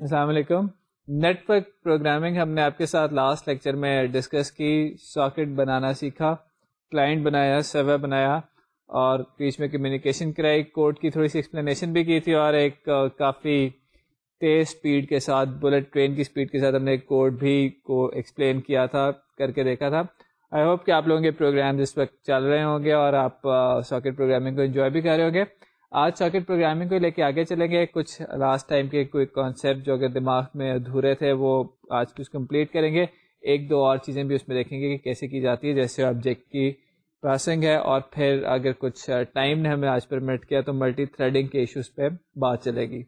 السلام علیکم۔ Net work programming ہم نے آپ کے ساتھ لاسٹ لیکچر میں ڈسکس کی ساکٹ بنانا سیکھا کلائنٹ بنایا سرور بنایا۔ اور بیچ میں کمیونیکیشن کرائی. کوڈ کی تھوڑی سی ایکسپلینیشن بھی کی تھی اور ایک کافی تیز اسپیڈ کے ساتھ بلٹ ٹرین کی اسپیڈ کے ساتھ ہم نے کوڈ بھی کو ایکسپلین کیا تھا، کر کے دیکھا تھا. آئی ہوپ کہ آپ لوگوں کے پروگرام اس وقت چل رہے ہوں گے اور آپ ساکٹ پروگرامنگ کو انجوائے بھی کر رہے ہوں گے. آج ساکٹ پروگرامنگ کو لے کے آگے چلیں گے. کچھ لاسٹ ٹائم کے کوئی کانسیپٹ جو اگر دماغ میں ادھورے تھے وہ آج کچھ کمپلیٹ کریں گے. ایک دو اور چیزیں بھی اس میں دیکھیں گے کہ کیسے کی جاتی ہے. جیسے آبجیکٹ کی پراسنگ ہے اور پھر اگر کچھ ٹائم نے ہمیں آج پرمٹ کیا تو ملٹی تھریڈنگ کے ایشوز پہ بات چلے گی۔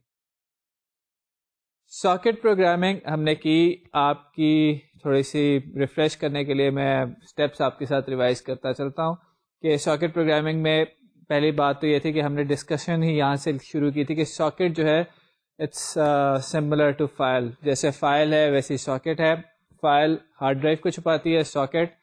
ساکٹ پروگرامنگ ہم نے کی، آپ کی تھوڑی سی ریفریش کرنے کے لیے میں اسٹیپس آپ کے ساتھ ریوائز کرتا چلتا ہوں کہ ساکٹ پروگرامنگ میں پہلی بات تو یہ تھی کہ ہم نے ڈسکشن ہی یہاں سے شروع کی تھی کہ ساکٹ جو ہے اٹس سملر ٹو فائل جیسے فائل ہے ویسی ساکٹ ہے۔ فائل ہارڈ ڈرائیو کو چھپاتی ہے ساکٹ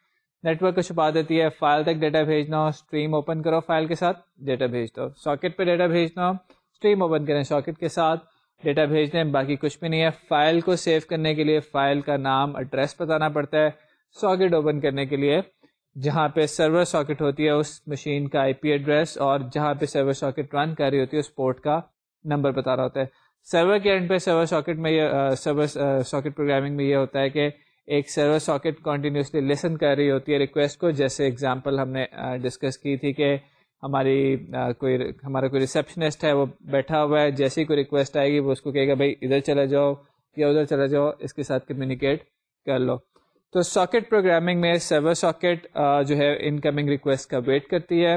نیٹ ورک کو چھپا دیتی ہے، فائل تک ڈیٹا بھیجنا ہو اسٹریم اوپن کرو فائل کے ساتھ، ڈیٹا بھیج دو۔ ساکٹ پہ ڈیٹا بھیجنا ہو اسٹریم اوپن کریں ساکٹ کے ساتھ، ڈیٹا بھیج دیں، باقی کچھ بھی نہیں ہے۔ فائل کو سیو کرنے کے لیے فائل کا نام، ایڈریس بتانا پڑتا ہے ساکٹ اوپن کرنے کے لیے۔ جہاں پہ سرور ساکٹ ہوتی ہے، اس مشین کا آئی پی ایڈریس اور جہاں پہ سرور ساکٹ رن کر رہی ہوتی ہے، اس پورٹ کا نمبر بتا رہا ہوتا ہے۔ سرور کے اینڈ پہ سرور ساکٹ میں یہ سرور ساکٹ پروگرامنگ میں یہ ہوتا ہے کہ ایک سرور ساکٹ کنٹینیوسلی لسن کر رہی ہوتی ہے ریکویسٹ کو، جیسے اگزامپل ہم نے ڈسکس کی تھی کہ ہماری کوئی، ہمارا کوئی ریسیپشنسٹ ہے، وہ بیٹھا ہوا ہے جیسے ہی کوئی ریکویسٹ آئے گی، وہ اس کو کہے گا، بھائی، ادھر چلے جاؤ یا ادھر چلے جاؤ، اس کے ساتھ کمیونیکیٹ کر لو. تو ساکٹ پروگرامنگ میں سرور ساکٹ جو ہے انکمنگ ریکویسٹ کا ویٹ کرتی ہے۔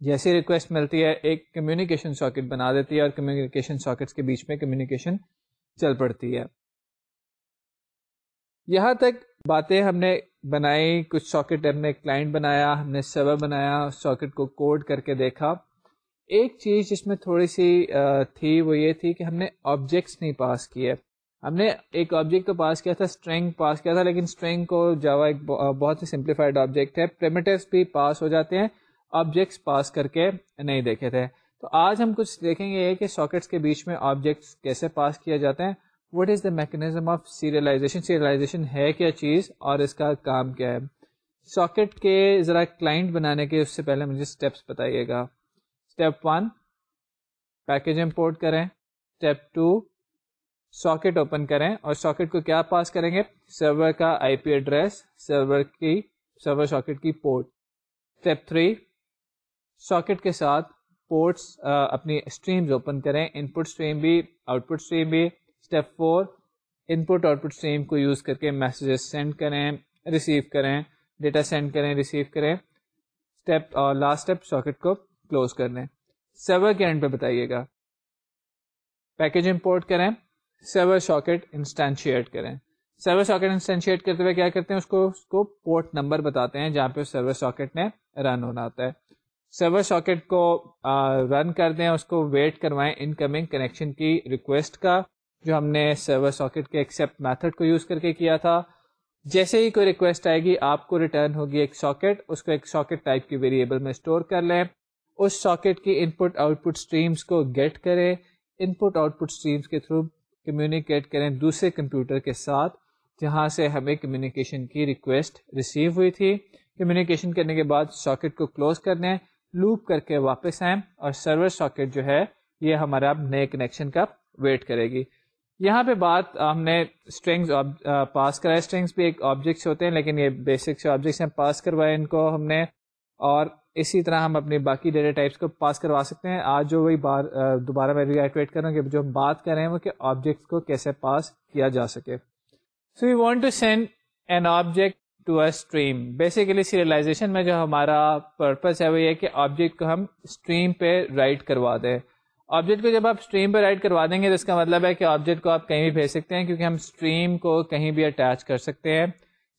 جیسی ریکویسٹ ملتی ہے، ایک کمیونیکیشن ساکٹ بنا دیتی ہے اور کمیونیکیشن ساکٹس کے بیچ میں کمیونیکیشن چل پڑتی ہے۔ یہاں تک باتیں ہم نے بنائی، کچھ ساکٹ ہم نے کلائنٹ بنایا، ہم نے سرور بنایا، ساکٹ کو کوڈ کر کے دیکھا۔ ایک چیز جس میں تھوڑی سی تھی وہ یہ تھی کہ ہم نے آبجیکٹس نہیں پاس کیے۔ ہم نے ایک آبجیکٹ تو پاس کیا تھا اسٹرینگ پاس کیا تھا، لیکن اسٹرینگ کو جاوا ایک بہت ہی سمپلیفائڈ آبجیکٹ ہے۔ پریمیٹیوس بھی پاس ہو جاتے ہیں آبجیکٹس پاس کر کے نہیں دیکھے تھے۔ تو آج ہم کچھ دیکھیں گے یہ کہ ساکٹس کے بیچ میں آبجیکٹس کیسے پاس کیا جاتے ہیں۔ What is the mechanism of serialization serialization ہے کیا چیز اور اس کا کام کیا ہے؟ ساکٹ کے ذرا کلائنٹ بنانے کے اس سے پہلے مجھے اسٹیپس بتائیے گا۔ اسٹیپ ون پیکج امپورٹ کریں۔ اسٹیپ ٹو ساکٹ اوپن کریں۔ اور ساکٹ کو کیا پاس کریں گے؟ سرور کا آئی پی ایڈریس سرور کی سرور ساکٹ کی پورٹ اسٹیپ تھری ساکٹ کے ساتھ پورٹس اپنی اسٹریمز اوپن کریں۔ ان پٹ اسٹریم بھی آؤٹ پٹ اسٹریم بھی۔ Step four input output stream کو یوز کر کے میسیجز سینڈ کریں ریسیو کریں ڈیٹا سینڈ کریں ریسیو کریں. اسٹیپ اور لاسٹ اسٹیپ ساکٹ کو کلوز کر لیں. سرور کے اینڈ پہ بتائیے گا. پیکج امپورٹ کریں. سرور ساکٹ انسٹینشیٹ کریں. سرور ساکٹ انسٹینشیٹ کرتے ہوئے کیا کرتے ہیں؟ اس کو اس کو پورٹ نمبر بتاتے ہیں جہاں پہ سرور ساکٹ نے رن ہونا ہوتا ہے. سرور ساکٹ کو uh, رن کر دیں، اس کو ویٹ کروائیں ان کمنگ کنیکشن کی ریکویسٹ کا. جو ہم نے سرور ساکٹ کے ایکسیپٹ میتھڈ کو یوز کر کے کیا تھا۔ جیسے ہی کوئی ریکویسٹ آئے گی، آپ کو ریٹرن ہوگی ایک ساکٹ اس کو ایک ساکٹ ٹائپ کی ویریبل میں اسٹور کر لیں۔ اس ساکٹ کی input output streams کو گیٹ کریں۔ Input output streams کے تھرو کمیونیکیٹ کریں دوسرے کمپیوٹر کے ساتھ، جہاں سے ہمیں کمیونیکیشن کی ریکویسٹ ریسیو ہوئی تھی۔ کمیونیکیشن کرنے کے بعد ساکٹ کو کلوز کرنے لوپ کر کے واپس آئیں اور سرور ساکٹ جو ہے، یہ ہمارا نئے کنیکشن کا ویٹ کرے گی۔ یہاں پہ بات ہم نے اسٹرنگس پاس کرائے اسٹرنگس بھی ایک آبجیکٹس ہوتے ہیں، لیکن یہ بیسک سے آبجیکٹس ہیں پاس کروائے ان کو ہم نے۔ اور اسی طرح ہم اپنی باقی ڈیٹا ٹائپس کو پاس کروا سکتے ہیں۔ آج جو وہی بار دوبارہ میں ریئیٹویٹ کروں کہ جو ہم بات کر رہے ہیں، وہ کہ آبجیکٹس کو کیسے پاس کیا جا سکے۔ So you want to send an object to a stream basically serialization میں جو ہمارا پرپز ہے، وہ یہ کہ آبجیکٹ کو ہم اسٹریم پہ رائٹ کروا دیں۔ آبجیکٹ کو جب آپ اسٹریم پہ رائٹ کروا دیں گے تو اس کا مطلب ہے کہ آبجیکٹ کو آپ کہیں بھی بھیج سکتے ہیں، کیونکہ ہم اسٹریم کو کہیں بھی اٹیچ کر سکتے ہیں۔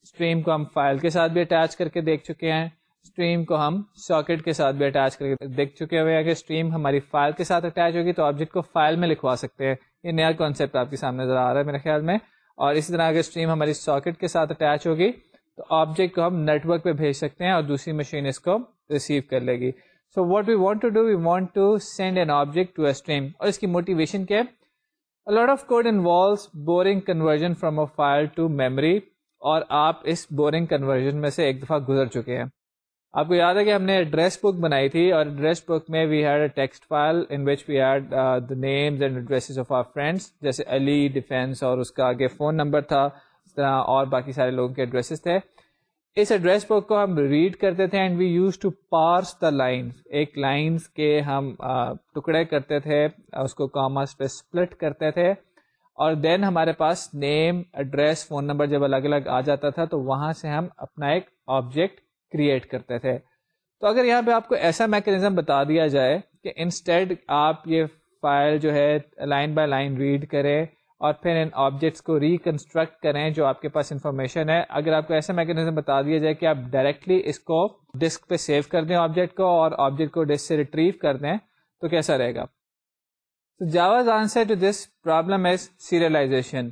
اسٹریم کو ہم فائل کے ساتھ بھی اٹیچ کر کے دیکھ چکے ہیں۔ اسٹریم کو ہم ساکٹ کے ساتھ بھی اٹیچ کر کے دیکھ چکے ہوئے ہیں۔ کہ اسٹریم ہماری فائل کے ساتھ اٹیچ ہوگی تو آبجیکٹ کو فائل میں لکھوا سکتے ہیں۔ یہ نیا کانسیپٹ آپ کے سامنے نظر آ رہا ہے میرے خیال میں۔ اور اسی طرح اگر اسٹریم ہماری ساکٹ کے ساتھ اٹیچ ہوگی تو آبجیکٹ کو ہم نیٹ ورک پہ بھیج سکتے ہیں اور دوسری مشین اس کو ریسیو کر لے گی۔ So what we want to do we want to send an object to a stream اور اس کی موٹیویشن کیا ہے? Lot of code involves boring conversion from a file to memory اور آپ اس بورنگ کنورژن میں سے ایک دفعہ گزر چکے ہیں۔ آپ کو یاد ہے کہ ہم نے ایڈریس بک بنائی تھی اور ایڈریس بک میں we had a text file in which we had the names and addresses of our friends جیسے علی ڈیفینس اور اس کا آگے فون نمبر تھا، اس طرح اور باقی سارے لوگوں کے ایڈریسز تھے۔ اس ایڈریس بک کو ہم ریڈ کرتے تھے and we used to parse the lines ایک لائنس کے ہم ٹکڑے کرتے تھے، اس کو کامرس پہ اسپلٹ کرتے تھے اور دین ہمارے پاس نیم ایڈریس فون نمبر جب الگ الگ آ جاتا تھا تو وہاں سے ہم اپنا ایک آبجیکٹ کریٹ کرتے تھے۔ تو اگر یہاں پہ آپ کو ایسا میکنزم بتا دیا جائے کہ انسٹیڈ آپ یہ فائل جو ہے لائن بائی لائن ریڈ کریں اور پھر ان آبجیکٹس کو ریکنسٹرکٹ کریں جو آپ کے پاس انفارمیشن ہے۔ اگر آپ کو ایسا میکنزم بتا دیا جائے کہ آپ ڈائریکٹلی اس کو ڈسک پہ سیو کر دیں آبجیکٹ کو اور آبجیکٹ کو ڈسک سے ریٹریو کر دیں، تو کیسا رہے گا؟ Java's answer to this problem is serialization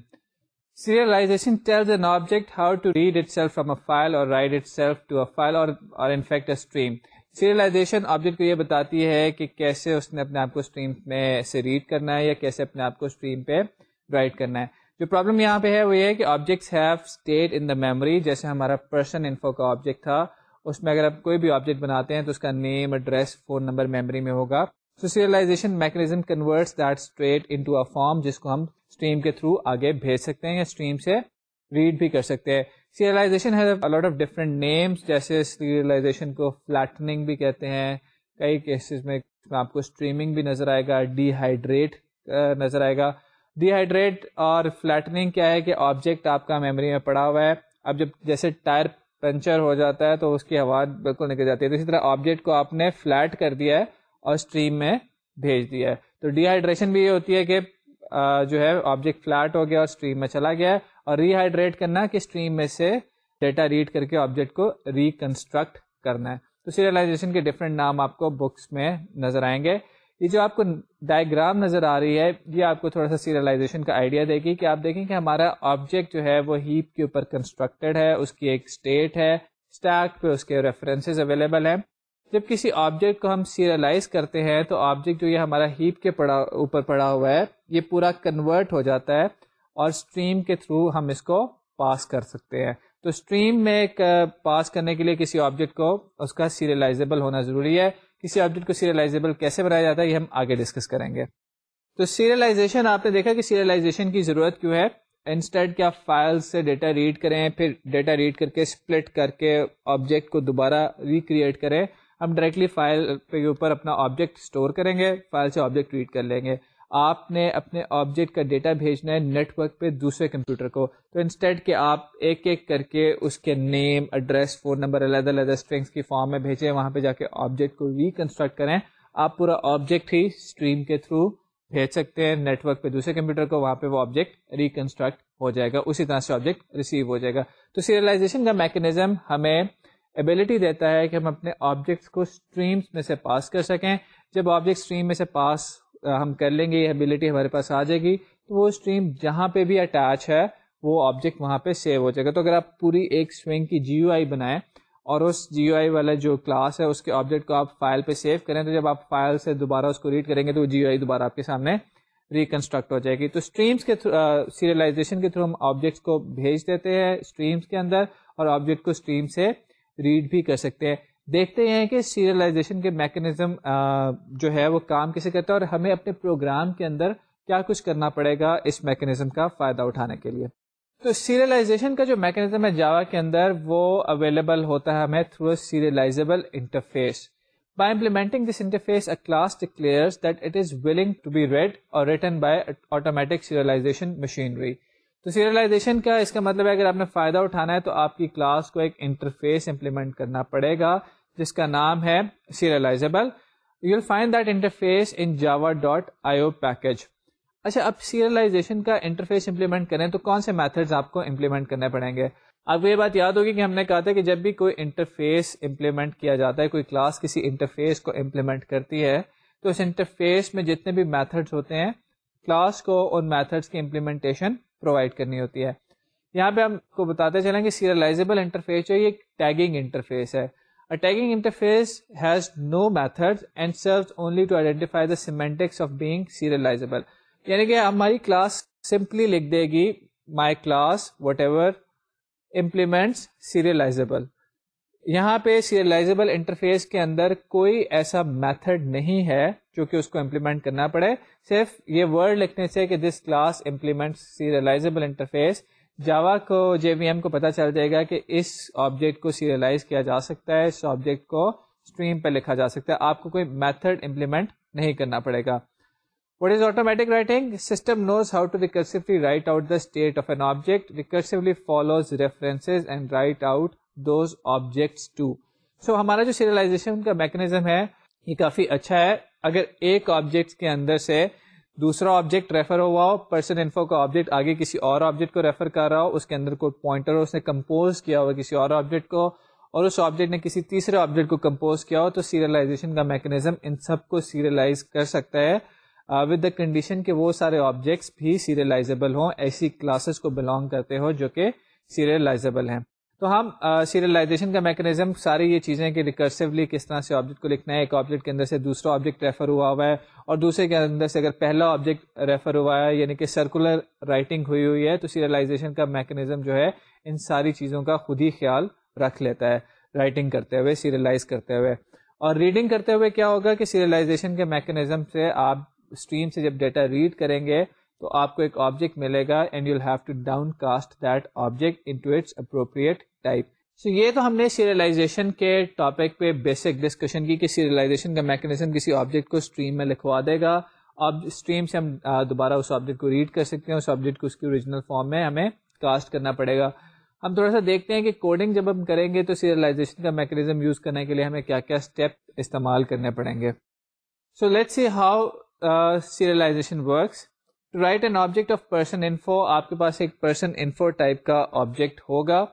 serialization tells an object how to read itself from a file اور write itself to a file اور in fact a stream serialization object کو یہ بتاتی ہے کہ کیسے اس نے اپنے آپ کو اسٹریم میں سے ریڈ کرنا ہے یا کیسے اپنے آپ کو اسٹریم پہ رائٹ کرنا ہے۔ جو پرابلم یہاں پہ ہے وہ یہ ہے کہ objects have state in the memory جیسے ہمارا پرسن انفو کا آبجیکٹ تھا، اس میں اگر آپ کوئی بھی آبجیکٹ بناتے ہیں تو اس کا name address phone number memory میں ہوگا۔ So serialization mechanism converts that state into a form جس کو ہم اسٹریم کے تھرو آگے بھیج سکتے ہیں یا اسٹریم سے ریڈ بھی کر سکتے ہیں۔ Serialization has a lot of different names جیسے سیریلائزیشن کو فلیٹنگ بھی کہتے ہیں۔ کئی کیسز میں آپ کو اسٹریمنگ بھی نظر آئے گا ڈی ہائیڈریٹ نظر آئے گا۔ ڈی ہائیڈریٹ اور فلیٹنگ کیا ہے کہ آبجیکٹ آپ کا میموری میں پڑا ہوا ہے۔ اب جب جیسے ٹائر پنچر ہو جاتا ہے تو اس کی ہوا بالکل نکل جاتی ہے۔ تو اسی طرح آبجیکٹ کو آپ نے فلیٹ کر دیا ہے اور اسٹریم میں بھیج دیا ہے۔ تو ڈی ہائیڈریشن بھی یہ ہوتی ہے کہ جو ہے آبجیکٹ فلیٹ ہو گیا اور اسٹریم میں چلا گیا ہے۔ اور ری ہائیڈریٹ کرنا کہ اسٹریم میں سے ڈیٹا ریڈ کر کے آبجیکٹ کو ریکنسٹرکٹ کرنا ہے۔ تو سیریلائزیشن کے ڈفرینٹ نام آپ کو بکس میں نظر آئیں گے۔ یہ جو آپ کو ڈائگرام نظر آ رہی ہے، یہ آپ کو تھوڑا سا سیریلائزیشن کا آئیڈیا دے گی کہ آپ دیکھیں کہ ہمارا آبجیکٹ جو ہے، وہ ہیپ کے اوپر کنسٹرکٹیڈ ہے، اس کی ایک اسٹیٹ ہے اسٹیک پہ اس کے ریفرنسز اویلیبل ہیں۔ جب کسی آبجیکٹ کو ہم سیریلائز کرتے ہیں، تو آبجیکٹ جو یہ ہمارا ہیپ کے پڑا، اوپر پڑا ہوا ہے، یہ پورا کنورٹ ہو جاتا ہے اور اسٹریم کے تھرو ہم اس کو پاس کر سکتے ہیں۔ تو اسٹریم میں پاس کرنے کے لیے کسی آبجیکٹ کو اس کا سیریلائزیبل ہونا ضروری ہے۔ کسی آبجیکٹ کو سیریلائزیبل کیسے بنایا جاتا ہے، یہ ہم آگے ڈسکس کریں گے۔ تو سیریلائزیشن آپ نے دیکھا کہ سیریلائزیشن کی ضرورت کیوں ہے؟ انسٹیڈ کیا فائل سے ڈیٹا ریڈ کریں، پھر ڈیٹا ریڈ کر کے اسپلٹ کر کے آبجیکٹ کو دوبارہ ریکریٹ کریں۔ ہم ڈائریکٹلی فائل کے اوپر اپنا آبجیکٹ اسٹور کریں گے فائل سے آبجیکٹ ریڈ کر لیں گے۔ آپ نے اپنے آبجیکٹ کا ڈیٹا بھیجنا ہے نیٹ ورک پہ دوسرے کمپیوٹر کو۔ تو انسٹیڈ کہ آپ ایک ایک کر کے اس کے نیم ایڈریس فون نمبر علیحدہ علیحدہ اسٹرنگس کی فارم میں بھیجیں، وہاں پہ جا کے آبجیکٹ کو ریکنسٹرکٹ کریں۔ آپ پورا آبجیکٹ ہی اسٹریم کے تھرو بھیج سکتے ہیں نیٹ ورک پہ دوسرے کمپیوٹر کو، وہاں پہ وہ آبجیکٹ ریکنسٹرکٹ ہو جائے گا۔ اسی طرح سے آبجیکٹ ریسیو ہو جائے گا۔ تو سیریلائزیشن کا میکنیزم ہمیں ایبلٹی دیتا ہے کہ ہم اپنے آبجیکٹس کو اسٹریمس میں سے پاس کر سکیں۔ جب آبجیکٹ اسٹریم میں سے پاس ہم کر لیں گے، یہ ایبلٹی ہمارے پاس آ جائے گی۔ تو وہ اسٹریم جہاں پہ بھی اٹیچ ہے، وہ آبجیکٹ وہاں پہ سیو ہو جائے گا۔ تو اگر آپ پوری ایک سوئنگ کی جی یو آئی بنائیں اور اس جی یو آئی والا جو کلاس ہے، اس کے آبجیکٹ کو آپ فائل پہ سیو کریں، تو جب آپ فائل سے دوبارہ اس کو ریڈ کریں گے، تو وہ جی یو آئی دوبارہ آپ کے سامنے ریکنسٹرکٹ ہو جائے گی۔ تو اسٹریمس کے سیریلائزیشن کے تھرو ہم آبجیکٹس کو بھیج دیتے ہیں اسٹریمس کے اندر اور آبجیکٹ کو اسٹریم سے ریڈ بھی کر سکتے ہیں۔ دیکھتے ہیں کہ سیریلائزیشن کے میکنزم جو ہے وہ کام کیسے کرتا ہے اور ہمیں اپنے پروگرام کے اندر کیا کچھ کرنا پڑے گا اس میکنزم کا فائدہ اٹھانے کے لیے۔ تو سیریلائزیشن کا جو میکنزم ہے جاوا کے اندر، وہ اویلیبل ہوتا ہے ہمیں through serializable interface by implementing this interface a class declare that it is willing to be read اور written by automatic serialization machinery تو سیریلائزیشن کا اس کا مطلب ہے اگر آپ نے فائدہ اٹھانا ہے تو آپ کی کلاس کو ایک انٹرفیس امپلیمنٹ کرنا پڑے گا۔ جس کا نام ہے serializable you will find that interface in Java dot I O package اچھا اب سیریلائزیشن کا انٹرفیس امپلیمنٹ کریں تو کون سے میتھڈز آپ کو امپلیمنٹ کرنے پڑیں گے؟ آپ کو یہ بات یاد ہوگی کہ ہم نے کہا تھا کہ جب بھی کوئی انٹرفیس امپلیمنٹ کیا جاتا ہے، کوئی کلاس کسی انٹرفیس کو امپلیمنٹ کرتی ہے، تو اس انٹرفیس میں جتنے بھی میتھڈس ہوتے ہیں کلاس کو ان میتھڈس کی امپلیمنٹیشن پرووائڈ کرنی ہوتی ہے۔ یہاں پہ ہم کو بتاتے چلیں کہ سیریلائزیبل انٹرفیس جو یہ ٹیگنگ انٹرفیس ہے۔ Tagging interface has no method and serve only to identify the semantics of being serializable یعنی کہ ہماری کلاس سمپلی لکھ دے گی my class whatever implements serializable یہاں پہ سیریلائزیبل انٹرفیس کے اندر کوئی ایسا میتھڈ نہیں ہے جو کہ اس کو امپلیمنٹ کرنا پڑے۔ صرف یہ ورڈ لکھنے سے کہ this class implement serializable interface Java کو جے وی ایم کو پتا چل جائے گا کہ اس آبجیکٹ کو سیریلائز کیا جا سکتا ہے، اس آبجیکٹ کو اسٹریم پہ لکھا جا سکتا ہے۔ آپ کو کوئی میتھڈ امپلیمنٹ نہیں کرنا پڑے گا۔ What is automatic writing system knows how to recursively write out the state of an object recursively follows reference and write out those objects too so ہمارا جو سیریلائزیشن کا میکنیزم ہے، یہ کافی اچھا ہے۔ اگر ایک آبجیکٹ کے اندر سے دوسرا آبجیکٹ ریفر ہوا ہو پرسن انفو کا آبجیکٹ آگے کسی اور آبجیکٹ کو ریفر کر رہا ہو، اس کے اندر کوئی پوائنٹر ہو، اس نے کمپوز کیا ہوا کسی اور آبجیکٹ کو، اور اس آبجیکٹ نے کسی تیسرے آبجیکٹ کو کمپوز کیا ہو، تو سیریلائزیشن کا میکنیزم ان سب کو سیریلائز کر سکتا ہے۔ ود دا کنڈیشن کہ وہ سارے آبجیکٹس بھی سیریلائزیبل ہوں، ایسی کلاسز کو بلانگ کرتے ہو جو کہ سیریلائزیبل ہیں۔ تو ہم سیریلائزیشن کا میکنیزم ساری یہ چیزیں کہ ریکرسولی کس طرح سے آبجیکٹ کو لکھنا ہے، ایک آبجیکٹ کے اندر سے دوسرا آبجیکٹ ریفر ہوا ہوا ہے، اور دوسرے کے اندر سے اگر پہلا آبجیکٹ ریفر ہوا ہے یعنی کہ سرکولر رائٹنگ ہوئی ہوئی ہے، تو سیریلائزیشن کا میکنیزم جو ہے، ان ساری چیزوں کا خود ہی خیال رکھ لیتا ہے رائٹنگ کرتے ہوئے سیریلائز کرتے ہوئے۔ اور ریڈنگ کرتے ہوئے کیا ہوگا کہ سیریلائزیشن کے میکنیزم سے آپ اسٹریم سے جب ڈیٹا ریڈ کریں گے، تو آپ کو ایک آبجیکٹ ملے گا and you have to downcast that object into its appropriate type so یہ تو ہم نے سیریلائزیشن کے ٹاپک پہ بیسک ڈسکشن کی کہ سیریلائزیشن کا میکنیزم کسی آبجیکٹ کو اسٹریم میں لکھوا دے گا۔ اسٹریم سے ہم دوبارہ اس آبجیکٹ کو ریڈ کر سکتے ہیں۔ اس آبجیکٹ کو اس کی اوریجنل فارم میں ہمیں کاسٹ کرنا پڑے گا۔ ہم تھوڑا سا دیکھتے ہیں کہ کوڈنگ جب ہم کریں گے تو سیریلائزیشن کا میکنیزم یوز کرنے کے لیے ہمیں کیا کیا اسٹیپ استعمال کرنے پڑیں گے۔ So let see how serialization works to write an object of person info آپ کے پاس ایک پرسن انفو ٹائپ کا آبجیکٹ ہوگا۔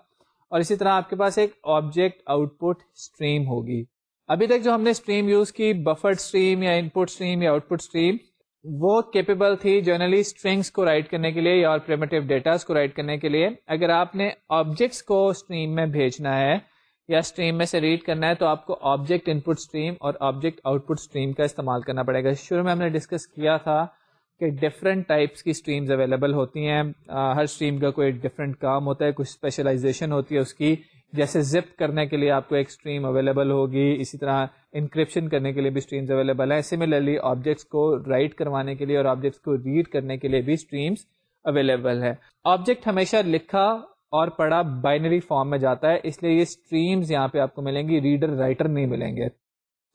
اور اسی طرح آپ کے پاس ایک آبجیکٹ آؤٹ پٹ اسٹریم ہوگی۔ ابھی تک جو ہم نے اسٹریم یوز کی بفرڈ اسٹریم یا ان پٹ اسٹریم یا آؤٹ پٹ اسٹریم وہ کیپیبل تھی جنرلی اسٹرنگس کو رائٹ کرنے کے لیے یا اور پریمیٹیو ڈیٹاز کو رائٹ کرنے کے لیے۔ اگر آپ نے آبجیکٹس کو اسٹریم میں بھیجنا ہے یا اسٹریم میں سے ریڈ کرنا ہے، تو آپ کو آبجیکٹ ان پٹ اسٹریم اور آبجیکٹ آؤٹ پٹ اسٹریم کا استعمال کرنا پڑے گا۔ شروع میں ہم نے ڈسکس کیا تھا کہ ڈفرینٹ ٹائپس کی اسٹریمز اویلیبل ہوتی ہیں۔ ہر اسٹریم کا کوئی ڈفرینٹ کام ہوتا ہے، کچھ اسپیشلائزیشن ہوتی ہے اس کی۔ جیسے زپ کرنے کے لیے آپ کو ایک اسٹریم اویلیبل ہوگی، اسی طرح انکرپشن کرنے کے لیے بھی اسٹریمز اویلیبل ہیں۔ سملرلی آبجیکٹس کو رائٹ کروانے کے لیے اور آبجیکٹس کو ریڈ کرنے کے لیے بھی اسٹریمس اویلیبل ہے آبجیکٹ ہمیشہ لکھا اور پڑھا بائنری فارم میں جاتا ہے، اس لیے یہ اسٹریمز یہاں پہ آپ کو ملیں گی۔ ریڈر رائٹر نہیں ملیں گے۔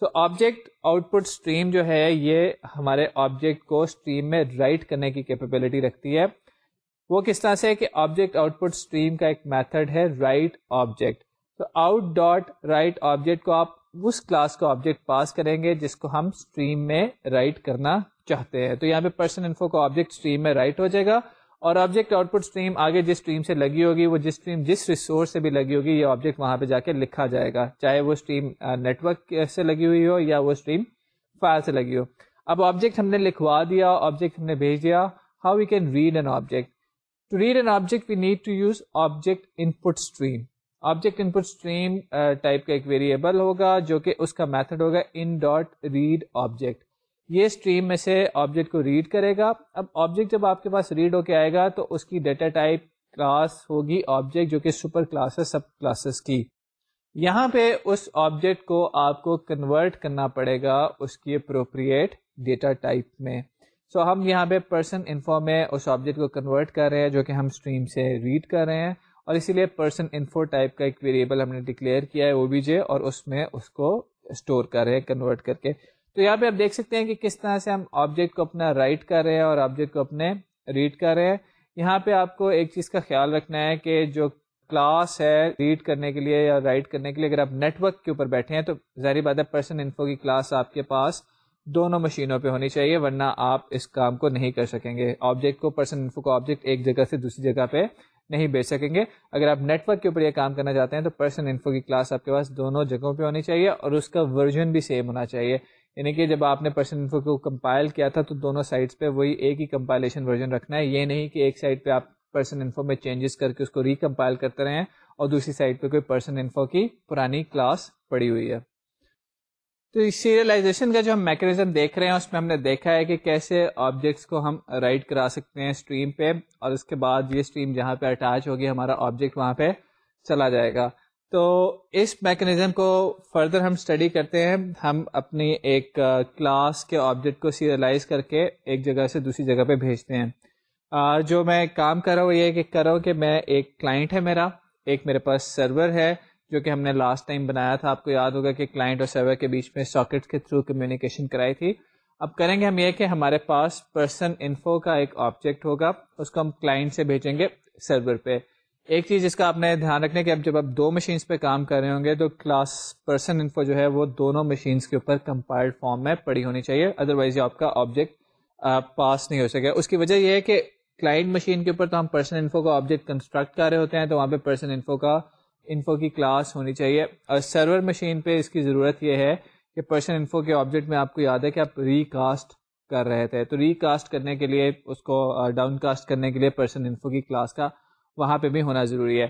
تو آبجیکٹ آؤٹ پٹ اسٹریم جو ہے، یہ ہمارے آبجیکٹ کو اسٹریم میں رائٹ کرنے کی کیپیبلٹی رکھتی ہے۔ وہ کس طرح سے کہ آبجیکٹ آؤٹ پٹ اسٹریم کا ایک میتھڈ ہے رائٹ آبجیکٹ تو آؤٹ ڈاٹ رائٹ آبجیکٹ کو آپ اس کلاس کو آبجیکٹ پاس کریں گے جس کو ہم اسٹریم میں رائٹ کرنا چاہتے ہیں۔ تو یہاں پہ پرسن انفو کو آبجیکٹ اسٹریم میں رائٹ ہو جائے گا۔ اور آبجیکٹ آؤٹ پٹ اسٹریم آگے جس اسٹریم سے لگی ہوگی، وہ جس اسٹریم جس ریسورس سے بھی لگی ہوگی، یہ آبجیکٹ وہاں پہ جا کے لکھا جائے گا۔ چاہے وہ اسٹریم نیٹورک سے لگی ہوئی ہو یا وہ اسٹریم فائل سے لگی ہو۔ اب آبجیکٹ ہم نے لکھوا دیا آبجیکٹ ہم نے بھیج دیا۔ How we can read an object to read an object we need to use object input stream object input stream type کا ایک ویریبل ہوگا جو کہ اس کا میتھڈ ہوگا ان ڈاٹ ریڈ آبجیکٹ یہ اسٹریم میں سے آبجیکٹ کو ریڈ کرے گا۔ اب آبجیکٹ جب آپ کے پاس ریڈ ہو کے آئے گا تو اس کی ڈیٹا ٹائپ کلاس ہوگی آبجیکٹ جو کہ سپر کلاس ہے سب کلاسز کی۔ یہاں پہ اس آبجیکٹ کو آپ کو کنورٹ کرنا پڑے گا اس کی اپروپریٹ ڈیٹا ٹائپ میں۔ سو so, ہم یہاں پہ پرسن انفو میں اس آبجیکٹ کو کنورٹ کر رہے ہیں جو کہ ہم اسٹریم سے ریڈ کر رہے ہیں۔ اور اسی لیے پرسن انفو ٹائپ کا ایک ویریبل ہم نے ڈکلیئر کیا ہے او بی جے اور اس میں اس کو اسٹور کر رہے ہیں کنورٹ کر کے۔ تو یہاں پہ آپ دیکھ سکتے ہیں کہ کس طرح سے ہم آبجیکٹ کو اپنا رائٹ کر رہے ہیں اور آبجیکٹ کو اپنے ریڈ کر رہے ہیں۔ یہاں پہ آپ کو ایک چیز کا خیال رکھنا ہے کہ جو کلاس ہے ریڈ کرنے کے لیے یا رائٹ کرنے کے لیے اگر آپ نیٹ ورک کے اوپر بیٹھے ہیں تو ظاہری بات ہے پرسن انفو کی کلاس آپ کے پاس دونوں مشینوں پہ ہونی چاہیے، ورنہ آپ اس کام کو نہیں کر سکیں گے۔ آبجیکٹ کو پرسن انفو کو آبجیکٹ ایک جگہ سے دوسری جگہ پہ نہیں بھیج سکیں گے۔ اگر آپ نیٹ ورک کے اوپر یہ کام کرنا چاہتے ہیں تو پرسن انفو کی کلاس آپ کے پاس دونوں جگہوں پہ ہونی چاہیے اور اس کا ورژن بھی سیم ہونا چاہیے۔ یعنی کہ جب آپ نے پرسن انفو کو کمپائل کیا تھا تو دونوں سائٹس پہ وہی ایک ہی کمپائلیشن ورژن رکھنا ہے۔ یہ نہیں کہ ایک سائٹ پہ آپ پرسن انفو میں چینجز کر کے اس کو ریکمپائل کرتے رہیں اور دوسری سائٹ پہ کوئی پرسن انفو کی پرانی کلاس پڑی ہوئی ہے۔ تو سیریلائزیشن کا جو ہم میکنیزم دیکھ رہے ہیں، اس میں ہم نے دیکھا ہے کہ کیسے آبجیکٹس کو ہم رائٹ کرا سکتے ہیں اسٹریم پہ اور اس کے بعد یہ اسٹریم جہاں پہ اٹیچ ہوگی، ہمارا آبجیکٹ وہاں پہ چلا جائے گا۔ تو اس میکنیزم کو فردر ہم اسٹڈی کرتے ہیں۔ ہم اپنی ایک کلاس کے آبجیکٹ کو سیریلائز کر کے ایک جگہ سے دوسری جگہ پہ بھیجتے ہیں۔ جو میں کام کر رہا ہوں یہ کہ کر رہا ہوں کہ میں ایک کلائنٹ ہے میرا، ایک میرے پاس سرور ہے، جو کہ ہم نے لاسٹ ٹائم بنایا تھا۔ آپ کو یاد ہوگا کہ کلائنٹ اور سرور کے بیچ میں ساکٹ کے تھرو کمیونیکیشن کرائی تھی۔ اب کریں گے ہم یہ کہ ہمارے پاس پرسن انفو کا ایک آبجیکٹ ہوگا، اس کو ہم کلائنٹ سے بھیجیں گے سرور پہ۔ ایک چیز جس کا آپ نے دھیان رکھنے کہ اب جب آپ دو مشینس پہ کام کر رہے ہوں گے تو کلاس پرسن انفو جو ہے وہ دونوں مشینس کے اوپر کمپائلڈ فارم میں پڑی ہونی چاہیے ادروائز آپ کا آبجیکٹ پاس نہیں ہو سکے۔ اس کی وجہ یہ ہے کہ کلائنٹ مشین کے اوپر تو ہم پرسن انفو کا آبجیکٹ کنسٹرکٹ کر رہے ہوتے ہیں، تو وہاں پہ پرسن انفو کا انفو کی کلاس ہونی چاہیے۔ اور سرور مشین پہ اس کی ضرورت یہ ہے کہ پرسن انفو کے آبجیکٹ میں آپ کو یاد ہے کہ آپ ریکاسٹ کر رہے تھے۔ تو ریکاسٹ کرنے کے لیے، اس کو ڈاؤن کاسٹ کرنے کے لیے پرسن انفو کی کلاس کا وہاں پہ بھی ہونا ضروری ہے۔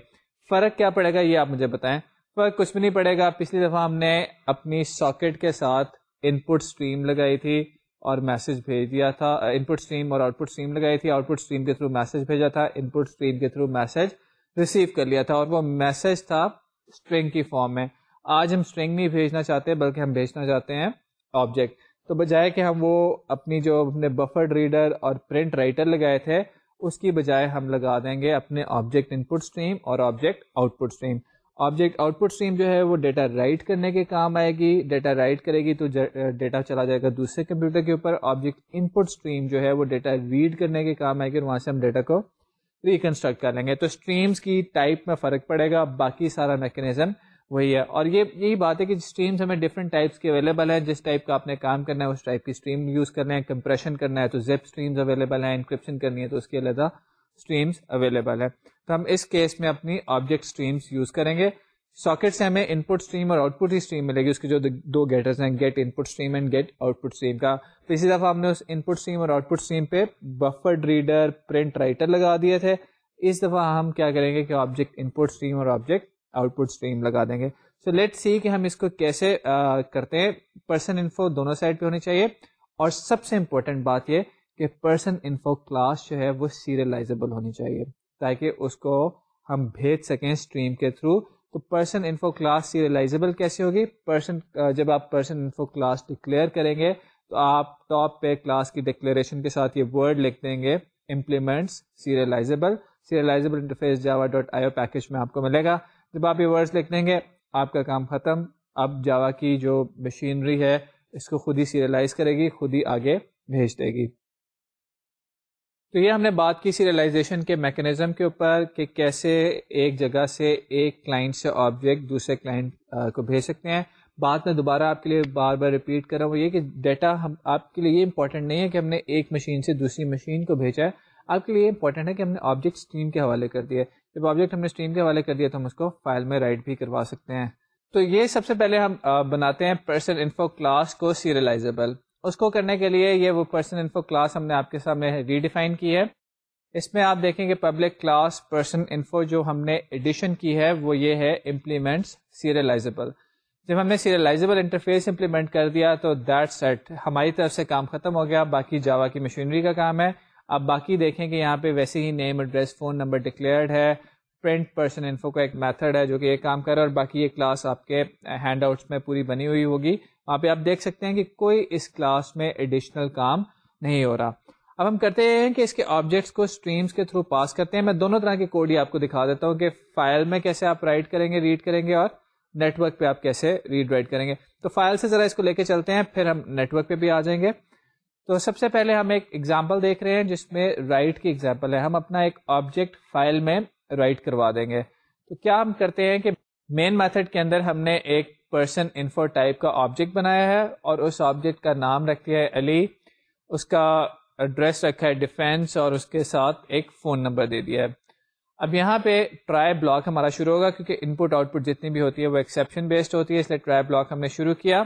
فرق کیا پڑے گا یہ آپ مجھے بتائیں۔ فرق کچھ بھی نہیں پڑے گا۔ پچھلی دفعہ ہم نے اپنی ساکٹ کے ساتھ ان پٹ اسٹریم لگائی تھی اور میسج بھیج دیا تھا۔ ان پٹ اسٹریم اور آؤٹ پٹ اسٹریم لگائی تھی۔ آؤٹ پٹ اسٹریم کے تھرو میسج بھیجا تھا۔ ان پٹ اسٹریم کے تھرو میسج ریسیو کر لیا تھا اور وہ میسج تھا اسٹرنگ کی فارم میں۔ آج ہم اسٹرنگ نہیں بھیجنا چاہتے بلکہ ہم بھیجنا چاہتے ہیں آبجیکٹ تو بجائے کہ ہم وہ اپنی جو اپنے بفرڈ ریڈر اور پرنٹ رائٹر لگائے تھے اس کی بجائے ہم لگا دیں گے اپنے آبجیکٹ ان پٹ اسٹریم اور object output stream object output stream جو ہے وہ ڈیٹا رائٹ کرنے کے کام آئے گی۔ ڈیٹا رائٹ کرے گی تو ڈیٹا چلا جائے گا دوسرے کمپیوٹر کے اوپر۔ آبجیکٹ ان پٹ اسٹریم جو ہے وہ ڈیٹا ریڈ کرنے کے کام آئے گی اور وہاں سے ہم ڈیٹا کو ریکنسٹرکٹ کر لیں گے۔ تو اسٹریمس کی ٹائپ میں فرق پڑے گا۔ باقی سارا میکنیزم وہی ہے۔ اور یہ یہی بات ہے کہ اسٹریمس ہمیں ڈفرنٹ ٹائپس کے اویلیبل ہیں۔ جس ٹائپ کا آپ نے کام کرنا ہے، اس ٹائپ کی اسٹریم یوز کرنا ہے کمپریشن کرنا ہے، تو زیپ اسٹریمز اویلیبل ہیں انکرپشن کرنی ہے، تو اس کی علیحدہ اسٹریمس اویلیبل ہے تو ہم اس کیس میں اپنی آبجیکٹ اسٹریمس یوز کریں گے۔ ساکٹ سے ہمیں ان پٹ اسٹریم اور آؤٹ پٹ اسٹریم ملے گی۔ اس کے جو دو گیٹرز ہیں get input stream and get output stream کا۔ تو اسی دفعہ ہم نے اس ان پٹ اسٹریم اور آؤٹ پٹ اسٹریم پہ بفرڈ ریڈر پرنٹ رائٹر لگا دیے تھے۔ اس دفعہ ہم کیا کریں گے کہ آبجیکٹ ان پٹ اسٹریم اور آبجیکٹ آؤٹ پٹ اسٹریم لگا دیں گے۔ سو لیٹ سی کہ ہم اس کو کیسے کرتے ہیں۔ پرسن انفو دونوں سائڈ پہ ہونی چاہیے۔ اور سب سے امپورٹنٹ بات یہ کہ پرسن انفو کلاس جو ہے وہ سیریلائزبل ہونی چاہیے تاکہ اس کو ہم بھیج سکیں اسٹریم کے تھرو تو پرسن انفو کلاس سیریلائزبل کیسے ہوگی؟ پرسن جب آپ پرسن انفو کلاس ڈکلیئر کریں گے تو آپ ٹاپ پہ کلاس کی ڈکلیریشن کے ساتھ یہ ورڈ لکھ دیں گے۔ Implements serializable serializable interface Java dot I O package میں آپ کو ملے گا۔ جب آپ یہ ورڈس لکھ دیں گے، آپ کا کام ختم۔ اب جاوا کی جو مشینری ہے، اس کو خود ہی سیریلائز کرے گی، خود ہی آگے بھیج دے گی۔ تو یہ ہم نے بات کی سیریلائزیشن کے میکنزم کے اوپر کہ کیسے ایک جگہ سے ایک کلائنٹ سے آبجیکٹ دوسرے کلائنٹ کو بھیج سکتے ہیں۔ بات میں دوبارہ آپ کے لیے بار بار ریپیٹ کر رہا ہوں، یہ کہ ڈیٹا ہم، آپ کے لیے یہ امپورٹنٹ نہیں ہے کہ ہم نے ایک مشین سے دوسری مشین کو بھیجا ہے۔ آپ کے لیے امپورٹنٹ ہے کہ ہم نے آبجیکٹ اسٹریم کے حوالے کر دیا جب آبجیکٹ ہم نے اسٹریم کے حوالے کر دیا تو ہم اس کو فائل میں رائٹ بھی کروا سکتے ہیں۔ تو یہ سب سے پہلے ہم بناتے ہیں پرسن انفو کلاس کو سیریلائزیبل اس کو کرنے کے لیے یہ وہ پرسن انفو کلاس ہم نے آپ کے سامنے ریڈیفائن کی ہے۔ اس میں آپ دیکھیں گے پبلک کلاس پرسن انفو جو ہم نے ایڈیشن کی ہے، وہ یہ ہے امپلیمنٹس سیریلائزبل جب ہم نے سیریلائزبل انٹرفیس امپلیمنٹ کر دیا تو دیٹ سیٹ ہماری طرف سے کام ختم ہو گیا، باقی جاوا کی مشینری کا کام ہے۔ آپ باقی دیکھیں کہ یہاں پہ ویسے ہی name address phone number declared ہے پرنٹ پرسن انفو کا ایک میتھڈ ہے جو کہ یہ کام کر رہا ہے اور باقی یہ کلاس آپ کے ہینڈ آؤٹس میں پوری بنی ہوئی ہوگی۔ وہاں پہ آپ دیکھ سکتے ہیں کہ کوئی اس کلاس میں ایڈیشنل کام نہیں ہو رہا۔ اب ہم کرتے ہیں کہ اس کے آبجیکٹس کو اسٹریمس کے تھرو پاس کرتے ہیں۔ میں دونوں طرح کے کوڈ ہی آپ کو دکھا دیتا ہوں کہ فائل میں کیسے آپ رائٹ کریں گے ریڈ کریں گے اور نیٹ ورک پہ آپ کیسے ریڈ رائٹ کریں گے۔ تو فائل سے ذرا اس کو لے کے چلتے ہیں، پھر ہم نیٹ ورک پہ بھی آ جائیں گے۔ تو سب سے پہلے ہم ایک ایگزامپل دیکھ رہے ہیں جس میں رائٹ کی ایگزامپل ہے۔ ہم اپنا ایک آبجیکٹ فائل میں رائٹ کروا دیں گے۔ تو کیا ہم کرتے ہیں کہ مین میتھڈ کے اندر ہم نے ایک پرسن انفو ٹائپ کا آبجیکٹ بنایا ہے اور اس آبجیکٹ کا نام رکھ دیا ہے علی۔ اس کا ایڈریس رکھا ہے ڈیفینس اور اس کے ساتھ ایک فون نمبر دے دیا ہے۔ اب یہاں پہ ٹرائی بلاک ہمارا شروع ہوگا کیونکہ ان پٹ آؤٹ پٹ جتنی بھی ہوتی ہے وہ ایکسیپشن بیسڈ ہوتی ہے، اس لیے ٹرائی بلاک ہم نے شروع کیا۔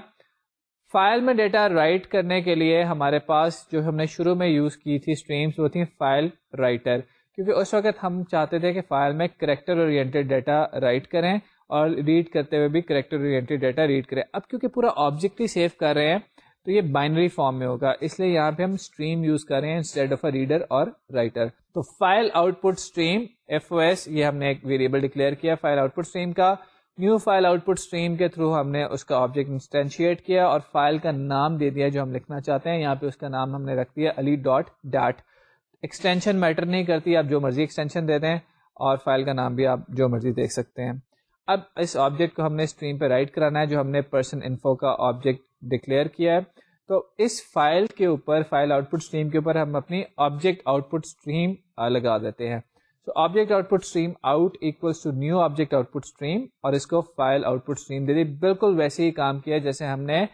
فائل میں ڈیٹا رائٹ کرنے کے لیے ہمارے پاس جو ہم نے شروع میں یوز کی تھی اسٹریمس وہ تھیں فائل رائٹر، کیونکہ اس وقت ہم چاہتے تھے کہ فائل میں کریکٹر اورینٹیڈ ڈیٹا رائٹ کریں اور ریڈ کرتے ہوئے بھی کریکٹر اورینٹیڈ ڈیٹا ریڈ کریں۔ اب کیونکہ پورا آبجیکٹ ہی سیو کر رہے ہیں، تو یہ بائنری فارم میں ہوگا۔ اس لیے یہاں پہ ہم اسٹریم یوز کر رہے ہیں انسٹیڈ آف اے ریڈر اور رائٹر۔ تو file output stream F O S یہ ہم نے ایک ویریبل ڈکلیئر کیا فائل آؤٹ پٹ اسٹریم کا۔ New file output stream کے تھرو ہم نے اس کا آبجیکٹ انسٹینشیٹ کیا اور فائل کا نام دے دیا جو ہم لکھنا چاہتے ہیں. یہاں پہ اس کا نام ہم نے رکھ دیا Ali dot dat extension matter نہیں کرتی، آپ جو مرضی ایکسٹینشن دیتے ہیں اور فائل کا نام بھی آپ جو مرضی دیکھ سکتے ہیں. اب اس آبجیکٹ کو ہم نے اسٹریم پہ رائٹ کرانا ہے جو ہم نے پرسن انفو کا آبجیکٹ ڈکلیئر کیا ہے. تو اس فائل کے اوپر فائل آؤٹ پٹ اسٹریم کے اوپر ہم اپنی آبجیکٹ آؤٹ پٹ اسٹریم لگا دیتے ہیں. تو object output stream out equals to new object output stream اور اس کو فائل آؤٹ پٹ اسٹریم دے دی۔ بالکل ویسے ہی کام کیا جیسے ہم نے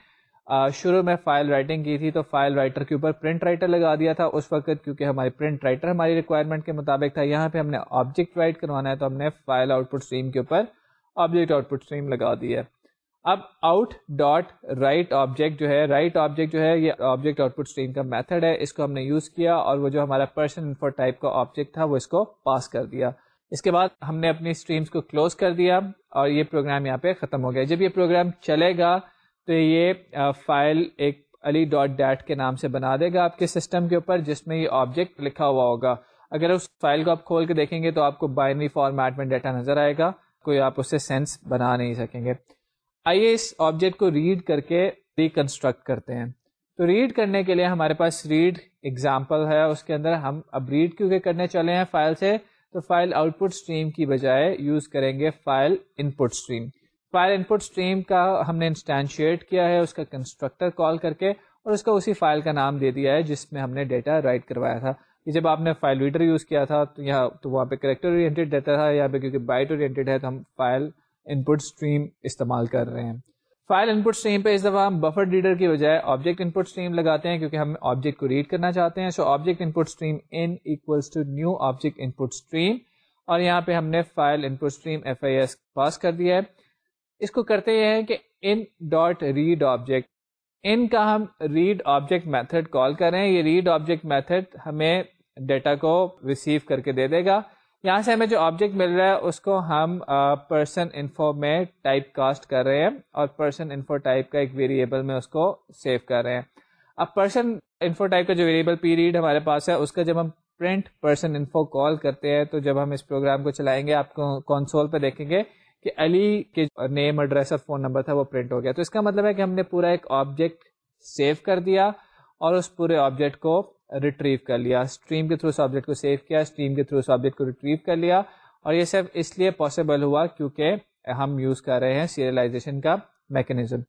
شروع میں فائل رائٹنگ کی تھی تو فائل رائٹر کے اوپر پرنٹ رائٹر لگا دیا تھا۔ اس وقت کیونکہ ہماری پرنٹ رائٹر ہماری ریکوائرمنٹ کے مطابق تھا، یہاں پہ ہم نے آبجیکٹ رائٹ کروانا ہے تو ہم نے فائل آؤٹ پٹ اسٹریم کے اوپر آبجیکٹ آؤٹ پٹ اسٹریم لگا دی ہے۔ اب آؤٹ ڈاٹ رائٹ آبجیکٹ جو ہے رائٹ آبجیکٹ جو ہے، یہ آبجیکٹ آؤٹ پٹ اسٹریم کا میتھڈ ہے، اس کو ہم نے یوز کیا اور وہ جو ہمارا پرسن انفو ٹائپ کا آبجیکٹ تھا، وہ اس کو پاس کر دیا۔ اس کے بعد ہم نے اپنی اسٹریمس کو کلوز کر دیا اور یہ پروگرام یہاں پہ ختم ہو گیا۔ جب یہ پروگرام چلے گا تو یہ فائل ایک علی ڈاٹ ڈیٹ کے نام سے بنا دے گا آپ کے سسٹم کے اوپر جس میں یہ آبجیکٹ لکھا ہوا ہوگا۔ اگر اس فائل کو آپ کھول کے دیکھیں گے تو آپ کو بائنری فارمیٹ میں ڈیٹا نظر آئے گا۔ کوئی آپ اس سے سینس بنا نہیں سکیں گے۔ آئیے اس آبجیکٹ کو ریڈ کر کے ریکنسٹرکٹ کرتے ہیں۔ تو ریڈ کرنے کے لیے ہمارے پاس ریڈ ایگزامپل ہے، اس کے اندر ہم اب ریڈ کیونکہ کرنے چلے ہیں فائل سے، تو فائل آؤٹ پٹ اسٹریم کی بجائے یوز کریں گے file input stream file input stream کا ہم نے انسٹینشیٹ کیا ہے، اس کا کنسٹرکٹر کال کر کے اور اس کا اسی فائل کا نام دے دیا ہے جس میں ہم نے ڈیٹا رائٹ کروایا تھا۔ کہ جب آپ نے فائل ریڈر یوز کیا تھا، تو یہاں تو وہاں پہ کریکٹر اورینٹیڈ دیتا تھا، یہاں پہ کیونکہ بائٹ اورینٹیڈ ہے، تو ہم فائل ان پٹ اسٹریم استعمال کر رہے ہیں۔ فائل ان پٹ اسٹریم پہ اس دفعہ ہم بفر ریڈر کی بجائے آبجیکٹ ان پٹ اسٹریم لگاتے ہیں کیونکہ ہم آبجیکٹ کو ریڈ کرنا چاہتے ہیں۔ So object input stream in equals to new object input stream اور یہاں پہ ہم نے file input stream F I S pass کر دیا ہے۔ اس کو کرتے یہ ہیں کہ ان ڈاٹ ریڈ آبجیکٹ ان کا ہم ریڈ آبجیکٹ میتھڈ کال کریں یہ ریڈ آبجیکٹ میتھڈ ہمیں ڈیٹا کو ریسیو کر کے دے دے گا۔ یہاں سے ہمیں جو آبجیکٹ مل رہا ہے، اس کو ہم پرسن انفو میں ٹائپ کاسٹ کر رہے ہیں اور پرسن انفو ٹائپ کا ایک ویریبل میں اس کو سیو کر رہے ہیں۔ اب پرسن انفو ٹائپ کا جو ویریبل پی ریڈ ہمارے پاس ہے، اس کا جب ہم پرنٹ پرسن انفو کال کرتے ہیں، تو جب ہم اس پروگرام کو چلائیں گے، آپ کو کونسول پہ دیکھیں گے کہ علی کے نیم ایڈریس اور فون نمبر تھا، وہ پرنٹ ہو گیا۔ تو اس کا مطلب ہے کہ ہم نے پورا ایک آبجیکٹ سیو کر دیا۔ اور اس پورے آبجیکٹ کو ریٹریو کر لیا۔ اسٹریم کے تھرو اس آبجیکٹ کو سیو کیا اسٹریم کے تھرو اس آبجیکٹ کو ریٹریو کر لیا۔ اور یہ سب اس لیے پاسبل ہوا کیونکہ ہم یوز کر رہے ہیں سیریلائزیشن کا میکنیزم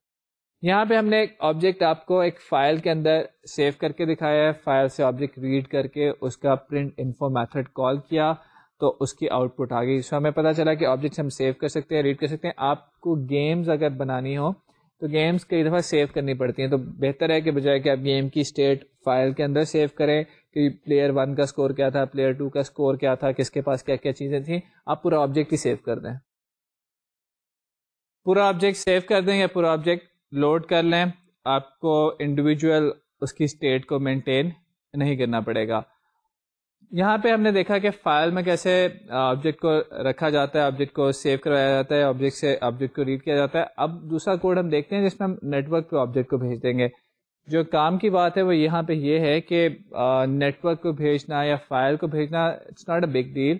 یہاں پہ ہم نے ایک آبجیکٹ آپ کو ایک فائل کے اندر سیو کر کے دکھایا ہے۔ فائل سے آبجیکٹ ریڈ کر کے اس کا پرنٹ انفو میتھڈ کال کیا تو اس کی آؤٹ پٹ آ گئی۔ سو ہمیں پتا چلا کہ آبجیکٹس ہم سیو کر سکتے ہیں ریڈ کر سکتے ہیں۔ آپ کو گیمز اگر بنانی ہو تو گیمز کئی دفعہ سیو کرنی پڑتی ہیں۔ تو بہتر ہے کہ بجائے کہ آپ گیم کی اسٹیٹ فائل کے اندر سیو کریں کہ پلیئر ون کا اسکور کیا تھا پلیئر ٹو کا اسکور کیا تھا، کس کے پاس کیا کیا چیزیں تھیں۔ آپ پورا آبجیکٹ ہی سیو کر دیں۔ پورا آبجیکٹ سیو کر دیں یا پورا آبجیکٹ لوڈ کر لیں، آپ کو انڈیویجول اس کی اسٹیٹ کو مینٹین نہیں کرنا پڑے گا۔ یہاں پہ ہم نے دیکھا کہ فائل میں کیسے آبجیکٹ کو رکھا جاتا ہے، آبجیکٹ کو سیو کروایا جاتا ہے، آبجیکٹ سے آبجیکٹ کو ریڈ کیا جاتا ہے۔ اب دوسرا کوڈ ہم دیکھتے ہیں جس میں ہم نیٹورک پہ آبجیکٹ کو بھیج دیں گے۔ جو کام کی بات ہے وہ یہاں پہ یہ ہے کہ نیٹورک کو بھیجنا یا فائل کو بھیجنا it's not a big deal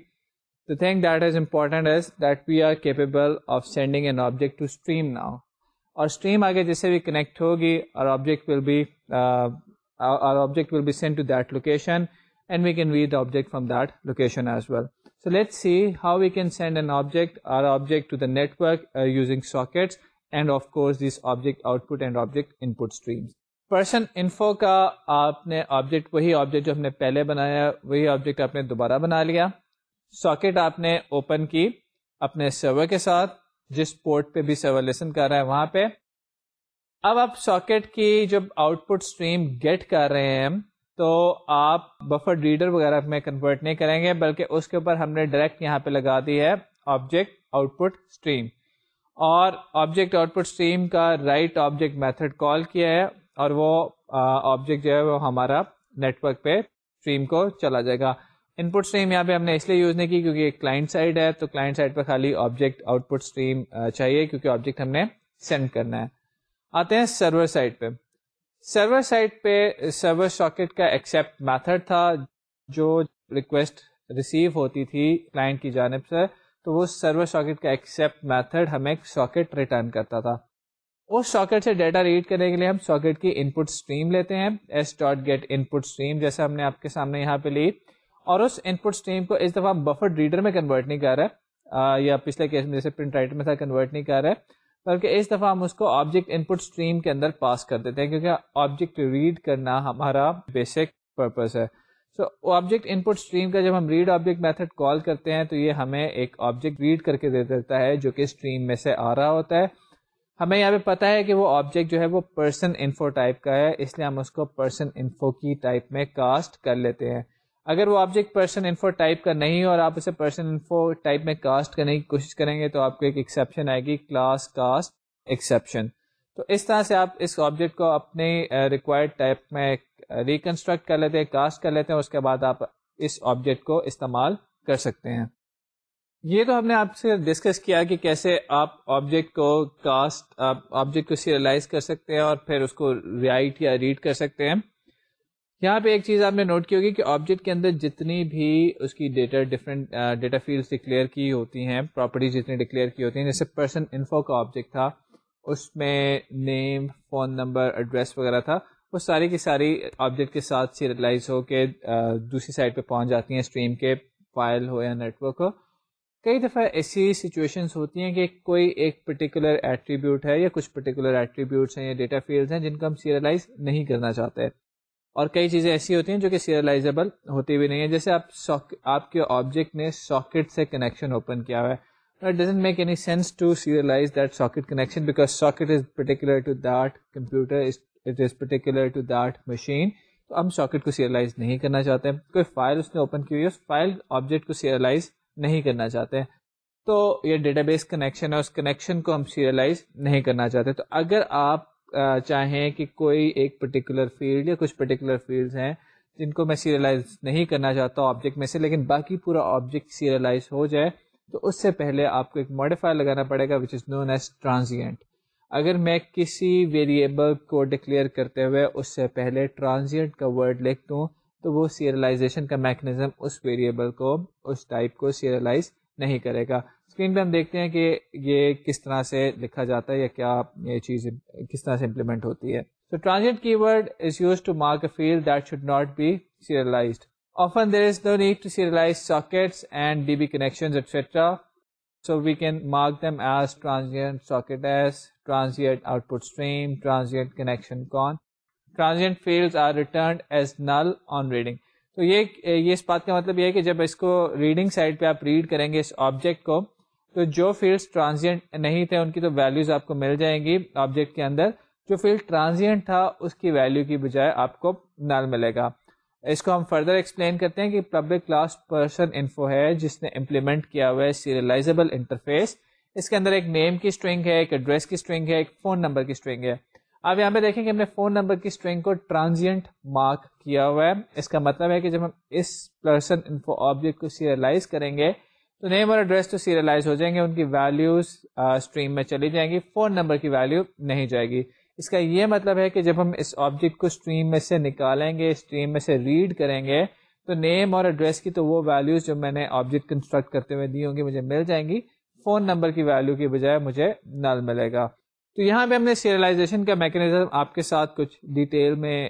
the thing that is important is that we are capable of sending an object to stream now اور اسٹریم آگے جس سے بھی کنیکٹ ہوگی، اور آبجیکٹ ول بی اور object will be send to that location and we can read the object from that location as well so let see how we can send an object or object to the network using sockets and of course this object output and object input stream person info کا آپ نے object وہی object جو ہم نے پہلے بنایا وہی آبجیکٹ آپ نے دوبارہ بنا لیا ساکٹ آپ نے اوپن کی اپنے سرور کے ساتھ جس پورٹ پہ بھی سرور لیسن کر رہا ہے وہاں پہ اب آپ ساکٹ کی جب آؤٹ پٹ اسٹریم گیٹ کر رہے ہیں تو آپ بفر ریڈر وغیرہ میں کنورٹ نہیں کریں گے، بلکہ اس کے اوپر ہم نے ڈائریکٹ یہاں پہ لگا دی ہے آبجیکٹ آؤٹ پٹ اسٹریم اور آبجیکٹ آؤٹ پٹ اسٹریم کا رائٹ آبجیکٹ میتھڈ کال کیا ہے اور وہ آبجیکٹ جو ہے وہ ہمارا نیٹورک پہ اسٹریم کو چلا جائے گا۔ ان پٹ اسٹریم یہاں پہ ہم نے اس لیے یوز نہیں کی کیونکہ کلائنٹ سائڈ ہے، تو کلائنٹ سائڈ پہ خالی آبجیکٹ آؤٹ پٹ اسٹریم چاہیے کیونکہ آبجیکٹ ہم نے سینڈ کرنا ہے۔ آتے ہیں سرور سائڈ پہ۔ سرور سائڈ پہ سرور ساکٹ کا ایکسپٹ میتھڈ تھا، جو ریکویسٹ ریسیو ہوتی تھی کلائنٹ کی جانب سے، تو وہ سرور ساکٹ کا ایکسپٹ میتھڈ ہمیں ساکٹ ریٹرن کرتا تھا۔ اس ساکٹ سے ڈیٹا ریڈ کرنے کے لیے ہم ساکٹ کی ان پٹ اسٹریم لیتے ہیں S dot get input stream جیسے ہم نے آپ کے سامنے یہاں پہ لی۔ اور اس ان پٹ اسٹریم کو اس دفعہ بفر ریڈر میں کنورٹ نہیں کر رہا یا پچھلے کیس میں جیسے پرنٹ رائٹر میں تھا کنورٹ نہیں کر رہے۔ بلکہ اس دفعہ ہم اس کو آبجیکٹ ان پٹ اسٹریم کے اندر پاس کر دیتے ہیں کیونکہ آبجیکٹ ریڈ کرنا ہمارا بیسک پرپز ہے۔ سو آبجیکٹ ان پٹ اسٹریم کا جب ہم ریڈ آبجیکٹ میتھڈ کال کرتے ہیں تو یہ ہمیں ایک آبجیکٹ ریڈ کر کے دے دیتا ہے جو کہ اسٹریم میں سے آ رہا ہوتا ہے۔ ہمیں یہاں پہ پتا ہے کہ وہ آبجیکٹ جو ہے وہ پرسن انفو ٹائپ کا ہے، اس لیے ہم اس کو پرسن انفو کی ٹائپ میں کاسٹ کر لیتے ہیں۔ اگر وہ آبجیکٹ پرسن انفو ٹائپ کا نہیں اور آپ اسے پرسن انفو ٹائپ میں کاسٹ کرنے کی کوشش کریں گے تو آپ کو ایک ایکسیپشن آئے گی کلاس کاسٹ ایکسیپشن تو اس طرح سے آپ اس آبجیکٹ کو اپنے ریکوائرڈ ٹائپ میں ریکنسٹرکٹ کر لیتے ہیں کاسٹ کر لیتے ہیں، اس کے بعد آپ اس آبجیکٹ کو استعمال کر سکتے ہیں۔ یہ تو ہم نے آپ سے ڈسکس کیا کہ کیسے آپ آبجیکٹ کو کاسٹ آبجیکٹ کو سیریلائز کر سکتے ہیں اور پھر اس کو رائٹ یا ریڈ کر سکتے ہیں۔ یہاں پہ ایک چیز آپ نے نوٹ کی ہوگی کہ آبجیکٹ کے اندر جتنی بھی اس کی data different data field declare کی ہوتی ہیں پراپرٹیز جتنی ڈکلیئر کی ہوتی ہیں، جیسے پرسن انفو کا آبجیکٹ تھا، اس میں نیم فون نمبر ایڈریس وغیرہ تھا، وہ ساری کی ساری آبجیکٹ کے ساتھ سیریلائز ہو کے دوسری سائڈ پہ پہنچ جاتی ہیں اسٹریم کے فائل ہو یا نیٹورک ہو۔ کئی دفعہ ایسی سچویشنس ہوتی ہیں کہ کوئی ایک پرٹیکولر ایٹریبیوٹ ہے یا کچھ پرٹیکولر ایٹریبیوٹس ہیں یا ڈیٹا فیلڈس ہیں جن کو ہم سیریلائز نہیں کرنا چاہتے۔ اور کئی چیزیں ایسی ہوتی ہیں جو کہ سیریلائزیبل ہوتی بھی نہیں ہے جیسے آپ آپ کے آبجیکٹ نے ساکٹ سے کنیکشن اوپن کیا ہوا ہے۔ It doesn't make any sense to serialize that socket connection because socket is particular to that computer it is particular to that machine تو ہم ساکٹ کو سیریلائز نہیں کرنا چاہتے کوئی فائل اس نے اوپن کی ہوئی ہے، اس فائل آبجیکٹ کو سیریلائز نہیں کرنا چاہتے تو یہ ڈیٹا بیس کنیکشن ہے، اس کنیکشن کو ہم سیریلائز نہیں کرنا چاہتے۔ تو اگر آپ چاہیں کہ کوئی ایک پرٹیکولر فیلڈ یا کچھ پرٹیکولر فیلڈ ہیں جن کو میں سیریلائز نہیں کرنا چاہتا ہوں آبجیکٹ میں سے، لیکن باقی پورا آبجیکٹ سیریلائز ہو جائے تو اس سے پہلے آپ کو ایک ماڈیفائر لگانا پڑے گا وچ از نون ایز ٹرانزینٹ اگر میں کسی ویریبل کو ڈکلیئر کرتے ہوئے اس سے پہلے ٹرانزینٹ کا ورڈ لکھ دوں، تو وہ سیریلائزیشن کا میکنزم اس ویریبل کو، اس ٹائپ کو سیریلائز نہیں کرے گا۔ اسکرین پہ ہم دیکھتے ہیں کہ یہ کس طرح سے لکھا جاتا ہے یا کیا یہ چیز کس طرح سے امپلیمنٹ ہوتی ہے۔ تو transient keyword is use to mark a field that should not be serialized often there is no need to serialize sockets and db connections etc so we can mark them as transient socket as transient output stream transient connection con. Transient field are returned as null on reading تو یہ یہ اس بات کا مطلب یہ ہے کہ جب اس کو ریڈنگ سائڈ پہ آپ ریڈ کریں گے اس آبجیکٹ کو تو جو فیلڈس ٹرانزینٹ نہیں تھے ان کی تو ویلوز آپ کو مل جائیں گی آبجیکٹ کے اندر۔ جو فیلڈ ٹرانزینٹ تھا، اس کی ویلو کی بجائے آپ کو نل ملے گا۔ اس کو ہم فردر ایکسپلین کرتے ہیں کہ پبلک کلاس پرسن انفو ہے، جس نے امپلیمنٹ کیا ہوا ہے سیریلائزیبل انٹرفیس اس کے اندر ایک نیم کی اسٹرنگ ہے، ایک ایڈریس کی اسٹرنگ ہے، ایک فون نمبر کی اسٹرنگ ہے۔ اب یہاں پہ دیکھیں کہ ہم نے فون نمبر کی اسٹرنگ کو ٹرانزینٹ مارک کیا ہوا ہے۔ اس کا مطلب ہے کہ جب ہم اس پرسن انفو آبجیکٹ کو سیریلائز کریں گے تو نیم اور ایڈریس تو سیریلائز ہو جائیں گے، ان کی ویلیوز اسٹریم میں چلی جائیں گی فون نمبر کی ویلیو نہیں جائے گی۔ اس کا یہ مطلب ہے کہ جب ہم اس آبجیکٹ کو اسٹریم میں سے نکالیں گے اسٹریم میں سے ریڈ کریں گے، تو نیم اور ایڈریس کی تو وہ ویلیوز جو میں نے آبجیکٹ کنسٹرکٹ کرتے ہوئے دی ہوں گی، مجھے مل جائیں گی۔ فون نمبر کی ویلیو کی بجائے مجھے نل ملے گا۔ تو یہاں پہ ہم نے سیریلائزیشن کا میکنزم آپ کے ساتھ کچھ ڈیٹیل میں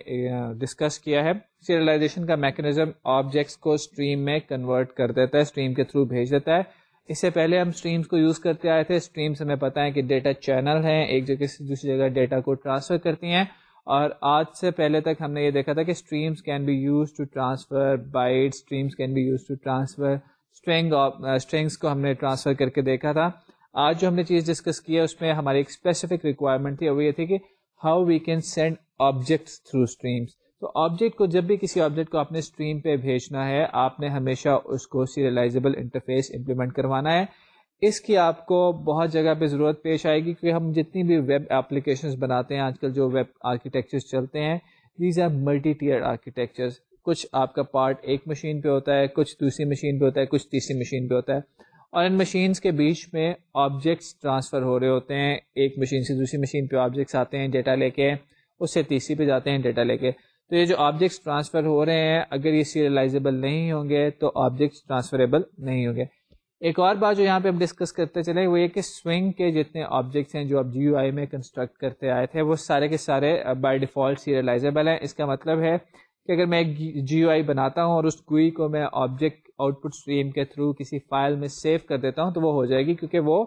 ڈسکس کیا ہے۔ سیریلائزیشن کا میکنزم آبجیکٹس کو اسٹریم میں کنورٹ کر دیتا ہے اسٹریم کے تھرو بھیج دیتا ہے۔ اس سے پہلے ہم اسٹریمس کو یوز کرتے آئے تھے۔ اسٹریمس ہمیں پتا ہے کہ ڈیٹا چینل ہیں، ایک جگہ سے دوسری جگہ ڈیٹا کو ٹرانسفر کرتی ہیں۔ اور آج سے پہلے تک ہم نے یہ دیکھا تھا کہ streams can be use to transfer byte streams can be use to transfer string strings کو ہم نے ٹرانسفر کر کے دیکھا تھا۔ آج جو ہم نے چیز ڈسکس کی ہے، اس میں ہماری ایک اسپیسیفک ریکوائرمنٹ تھی وہ یہ تھی کہ how we can send objects through streams تو آبجیکٹ کو، جب بھی کسی آبجیکٹ کو اپنے اسٹریم پہ بھیجنا ہے، آپ نے ہمیشہ اس کو سیریلائزیبل انٹرفیس امپلیمنٹ کروانا ہے۔ اس کی آپ کو بہت جگہ پہ ضرورت پیش آئے گی، کیونکہ ہم جتنی بھی ویب اپلیکیشنز بناتے ہیں، آج کل جو ویب آرکیٹیکچر چلتے ہیں these are multi tier architectures کچھ آپ کا پارٹ ایک مشین پہ ہوتا ہے، کچھ دوسری مشین پہ ہوتا ہے، کچھ تیسری مشین پہ ہوتا ہے۔ اور ان مشینس کے بیچ میں آبجیکٹس ٹرانسفر ہو رہے ہوتے ہیں۔ ایک مشین سے دوسری مشین پہ آبجیکٹس آتے ہیں ڈیٹا لے کے، اس سے تیسری پہ جاتے ہیں ڈیٹا لے کے۔ تو یہ جو آبجیکٹس ٹرانسفر ہو رہے ہیں، اگر یہ سیریلائزیبل نہیں ہوں گے تو آبجیکٹس ٹرانسفریبل نہیں ہوں گے۔ ایک اور بات جو یہاں پہ ہم ڈسکس کرتے چلے، وہ یہ کہ سوئنگ کے جتنے آبجیکٹس ہیں جو آپ جی یو آئی میں کنسٹرکٹ کرتے آئے تھے، وہ سارے کے سارے بائی ڈیفالٹ سیریلائزیبل ہیں۔ اس کا مطلب ہے کہ اگر میں ایک جی یو آئی بناتا ہوں اور اس گوئی کو میں آبجیکٹ آؤٹ پٹ اسٹریم کے تھرو کسی فائل میں سیو کر دیتا ہوں تو وہ ہو جائے گی کیونکہ وہ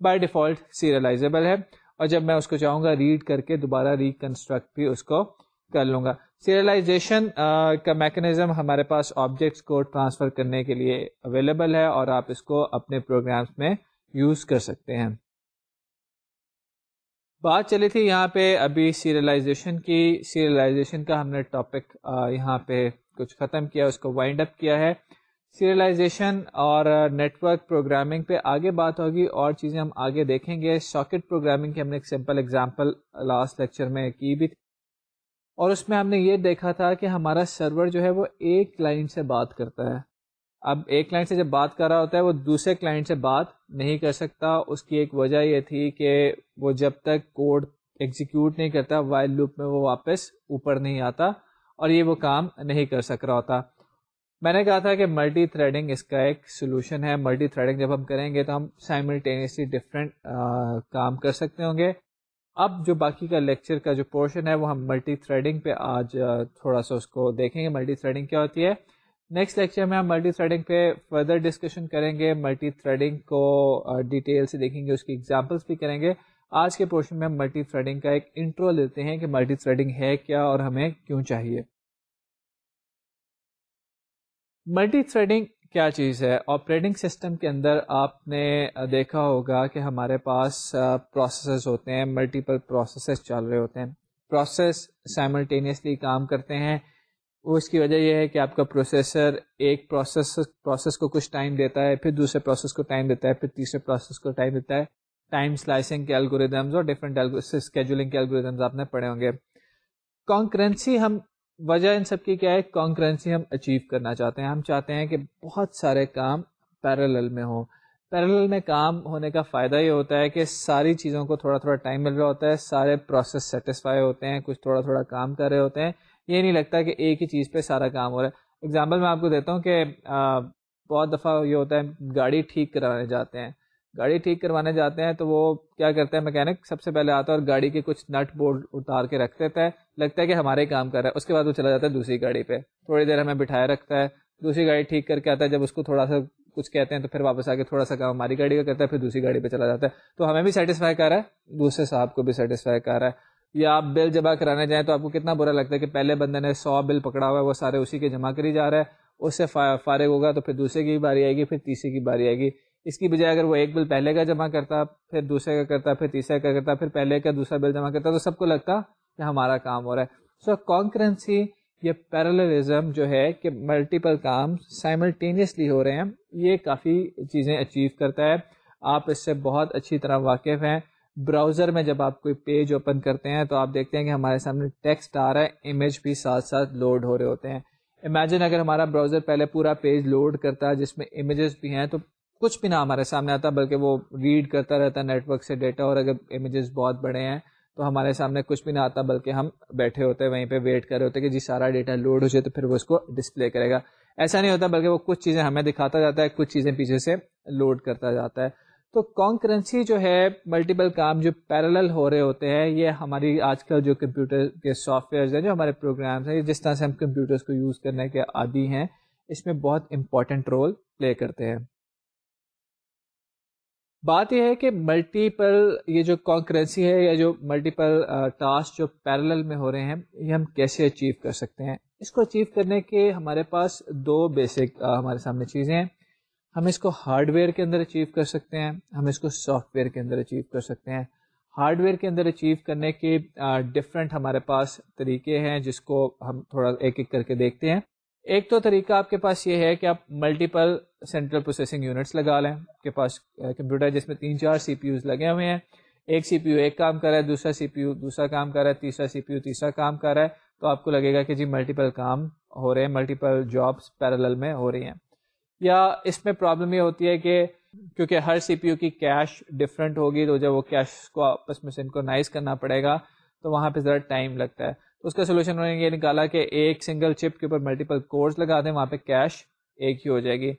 بائی ڈیفالٹ سیریلائزیبل ہے اور جب میں اس کو چاہوں گا ریڈ کر کے دوبارہ ریکنسٹرکٹ بھی اس کو کر لوں گا۔ سیریلائزیشن کا میکنزم ہمارے پاس آبجیکٹس کو ٹرانسفر کرنے کے لیے اویلیبل ہے اور آپ اس کو اپنے پروگرامس میں یوز کر سکتے ہیں۔ بات چلی تھی یہاں پہ ابھی سیریلائزیشن کی۔ سیریلائزیشن کا ہم نے ٹاپک یہاں پہ کچھ ختم کیا، اس کو وائنڈ اپ کیا ہے۔ سیریلائزیشن اور نیٹورک پروگرامنگ پہ آگے بات ہوگی۔ اور چیزیں ہم آگے دیکھیں گے۔ ساکٹ پروگرامنگ کی ہم نے ایک سمپل اگزامپل لاسٹ لیکچر میں کی بھی تھی۔ اور اس میں ہم نے یہ دیکھا تھا کہ ہمارا سرور جو ہے وہ ایک کلائنٹ سے بات کرتا ہے۔ اب ایک کلائنٹ سے جب بات کر رہا ہوتا ہے، وہ دوسرے کلائنٹ سے بات نہیں کر سکتا۔ اس کی ایک وجہ یہ تھی کہ وہ جب تک کوڈ ایگزیکیوٹ نہیں کرتا وائل لوپ میں وہ واپس اوپر نہیں آتا اور یہ وہ کام نہیں کر سک رہا ہوتا۔ میں نے کہا تھا کہ ملٹی تھریڈنگ اس کا ایک سولوشن ہے۔ ملٹی تھریڈنگ جب ہم کریں گے تو ہم سائملٹینیسلی ڈفرینٹ کام کر سکتے ہوں گے۔ اب جو باقی کا لیکچر کا جو پورشن ہے، وہ ہم ملٹی تھریڈنگ پہ آج تھوڑا سا اس کو دیکھیں گے۔ ملٹی تھریڈنگ کیا ہوتی ہے؟ نیکسٹ لیکچر میں ہم ملٹی تھریڈنگ پہ فردر ڈسکشن کریں گے۔ ملٹی تھریڈنگ کو ڈیٹیل سے دیکھیں گے، اس کی ایگزامپلس بھی کریں گے۔ آج کے پورشن میں ہم ملٹی تھریڈنگ کا ایک انٹرو لیتے ہیں کہ ملٹی تھریڈنگ ہے کیا اور ہمیں کیوں چاہیے۔ ملٹی تھریڈنگ کیا چیز ہے؟ آپریٹنگ سسٹم کے اندر آپ نے دیکھا ہوگا کہ ہمارے پاس پروسیسز ہوتے ہیں ملٹیپل پروسیسز چل رہے ہوتے ہیں۔ پروسیس سائملٹینیسلی کام کرتے ہیں۔ اس کی وجہ یہ ہے کہ آپ کا پروسیسر ایک پروسیس پروسیس کو کچھ ٹائم دیتا ہے، پھر دوسرے پروسیس کو ٹائم دیتا ہے، پھر تیسرے پروسیس کو ٹائم دیتا ہے۔ ٹائم سلائسنگ کے الگوریدمز اور ڈفرنٹ اسکیجولنگ کے الگوریدمز آپ نے پڑھے ہوں گے۔ کانکرنسی ہم وجہ ان سب کی کیا ہے؟ کانکرنسی ہم اچیو کرنا چاہتے ہیں۔ ہم چاہتے ہیں کہ بہت سارے کام پیرل میں ہوں۔ پیرل میں کام ہونے کا فائدہ یہ ہوتا ہے کہ ساری چیزوں کو تھوڑا تھوڑا ٹائم مل رہا ہوتا ہے، سارے پروسیس سیٹسفائی ہوتے ہیں، کچھ تھوڑا تھوڑا کام کر رہے ہوتے ہیں۔ یہ نہیں لگتا کہ ایک ہی چیز پہ سارا کام ہو رہا ہے۔ اگزامپل میں آپ کو دیتا ہوں کہ بہت دفعہ یہ ہوتا ہے، گاڑی ٹھیک کرانے جاتے ہیں۔ گاڑی ٹھیک کروانے جاتے ہیں تو وہ کیا کرتے ہیں میکینک سب سے پہلے آتا ہے اور گاڑی کے کچھ نٹ بورڈ اتار کے رکھ دیتا ہے۔ لگتا ہے کہ ہمارے کام کر رہا ہے، اس کے بعد وہ چلا جاتا ہے دوسری گاڑی پہ۔ تھوڑی دیر ہمیں بٹھائے رکھتا ہے۔ دوسری گاڑی ٹھیک کر کے آتا ہے، جب اس کو تھوڑا سا کچھ کہتے ہیں تو پھر واپس آ کے تھوڑا سا کام ہماری گاڑی کا کرتا ہے، پھر دوسری گاڑی پہ چلا جاتا ہے۔ تو ہمیں بھی سیٹسفائی کر رہا ہے، دوسرے صاحب کو بھی سیٹسفائی کر رہا ہے۔ یا آپ بل جمع کرانے جائیں تو آپ کو کتنا برا لگتا ہے کہ پہلے بندے نے سو بل پکڑا ہوا ہے، وہ سارے اسی کے جمع کری جا رہا ہے۔ اس سے فارغ ہوگا تو پھر دوسرے کی باری آئے گی، پھر تیسرے کی باری آئے گی۔ اس کی بجائے اگر وہ ایک بل پہلے کا جمع کرتا، پھر دوسرے کا کرتا، پھر تیسرے کا کرتا، پھر پہلے کا دوسرا بل جمع کرتا، تو سب کو لگتا کہ ہمارا کام ہو رہا ہے۔ سو کانکرنسی یہ پیرالزم جو ہے کہ ملٹیپل کام سائملٹینیسلی ہو رہے ہیں، یہ کافی چیزیں اچیو کرتا ہے۔ آپ اس سے بہت اچھی طرح واقف ہیں۔ براؤزر میں جب آپ کوئی پیج اوپن کرتے ہیں تو آپ دیکھتے ہیں کہ ہمارے سامنے ٹیکسٹ آ رہا ہے امیج بھی ساتھ ساتھ لوڈ ہو رہے ہوتے ہیں۔ امیجن اگر ہمارا براؤزر پہلے پورا پیج لوڈ کرتا ہے جس میں امیجز بھی ہیں تو کچھ بھی نہ ہمارے سامنے آتا، بلکہ وہ ریڈ کرتا رہتا ہے نیٹورک سے ڈیٹا اور اگر امیجز بہت بڑے ہیں تو ہمارے سامنے کچھ بھی نہ آتا بلکہ ہم بیٹھے ہوتے ہیں، وہیں پہ ویٹ کر رہے ہوتے کہ جی سارا ڈیٹا لوڈ ہو جائے تو پھر وہ اس کو ڈسپلے کرے گا۔ ایسا نہیں ہوتا بلکہ وہ کچھ چیزیں ہمیں دکھاتا جاتا ہے، کچھ چیزیں پیچھے سے لوڈ کرتا جاتا ہے۔ تو کانکرنسی جو ہے ملٹیپل کام جو پیرل ہو رہے ہوتے ہیں، یہ ہماری آج کل جو کمپیوٹر کے سافٹ ویئرز ہیں، جو ہمارے پروگرامس ہیں جس طرح سے ہم کمپیوٹرس کو یوز کرنے کے عادی ہیں، اس میں بہت امپورٹنٹ رول پلے کرتے ہیں۔ بات یہ ہے کہ ملٹیپل یہ جو کانکرنسی ہے یا جو ملٹیپل ٹاسک جو پیرل میں ہو رہے ہیں، یہ ہم کیسے اچیو کر سکتے ہیں؟ اس کو اچیو کرنے کے ہمارے پاس دو بیسک ہمارے سامنے چیزیں ہیں۔ ہم اس کو ہارڈ ویئر کے اندر اچیو کر سکتے ہیں، ہم اس کو سافٹ ویئر کے اندر اچیو کر سکتے ہیں۔ ہارڈ ویئر کے اندر اچیو کرنے کے ڈفرینٹ ہمارے پاس طریقے ہیں جس کو ہم تھوڑا ایک ایک کر کے دیکھتے ہیں۔ ایک تو طریقہ آپ کے پاس یہ ہے کہ آپ ملٹیپل سینٹرل پروسیسنگ یونٹس لگا لیں، آپ کے پاس کمپیوٹر جس میں تین چار سی پی یوز لگے ہوئے ہیں۔ ایک سی پی یو ایک کام کر رہا ہے، دوسرا سی پی یو دوسرا کام کر رہا ہے، تیسرا سی پی یو تیسرا کام کر رہا ہے۔ تو آپ کو لگے گا کہ جی ملٹیپل کام ہو رہے ہیں ملٹیپل جابس پیرل میں ہو رہی ہیں۔ یا اس میں پرابلم یہ ہوتی ہے کہ کیونکہ ہر سی پی یو کی کیش ڈفرینٹ ہوگی، تو جب وہ کیش کو آپس میں سنکرونائز کرنا پڑے گا، تو وہاں پہ ذرا ٹائم لگتا ہے۔ تو اس کا سولوشن انہوں نے یہ نکالا کہ ایک سنگل چپ کے اوپر ملٹیپل کورس لگا دیں، وہاں پہ کیش ایک ہی ہو جائے گی۔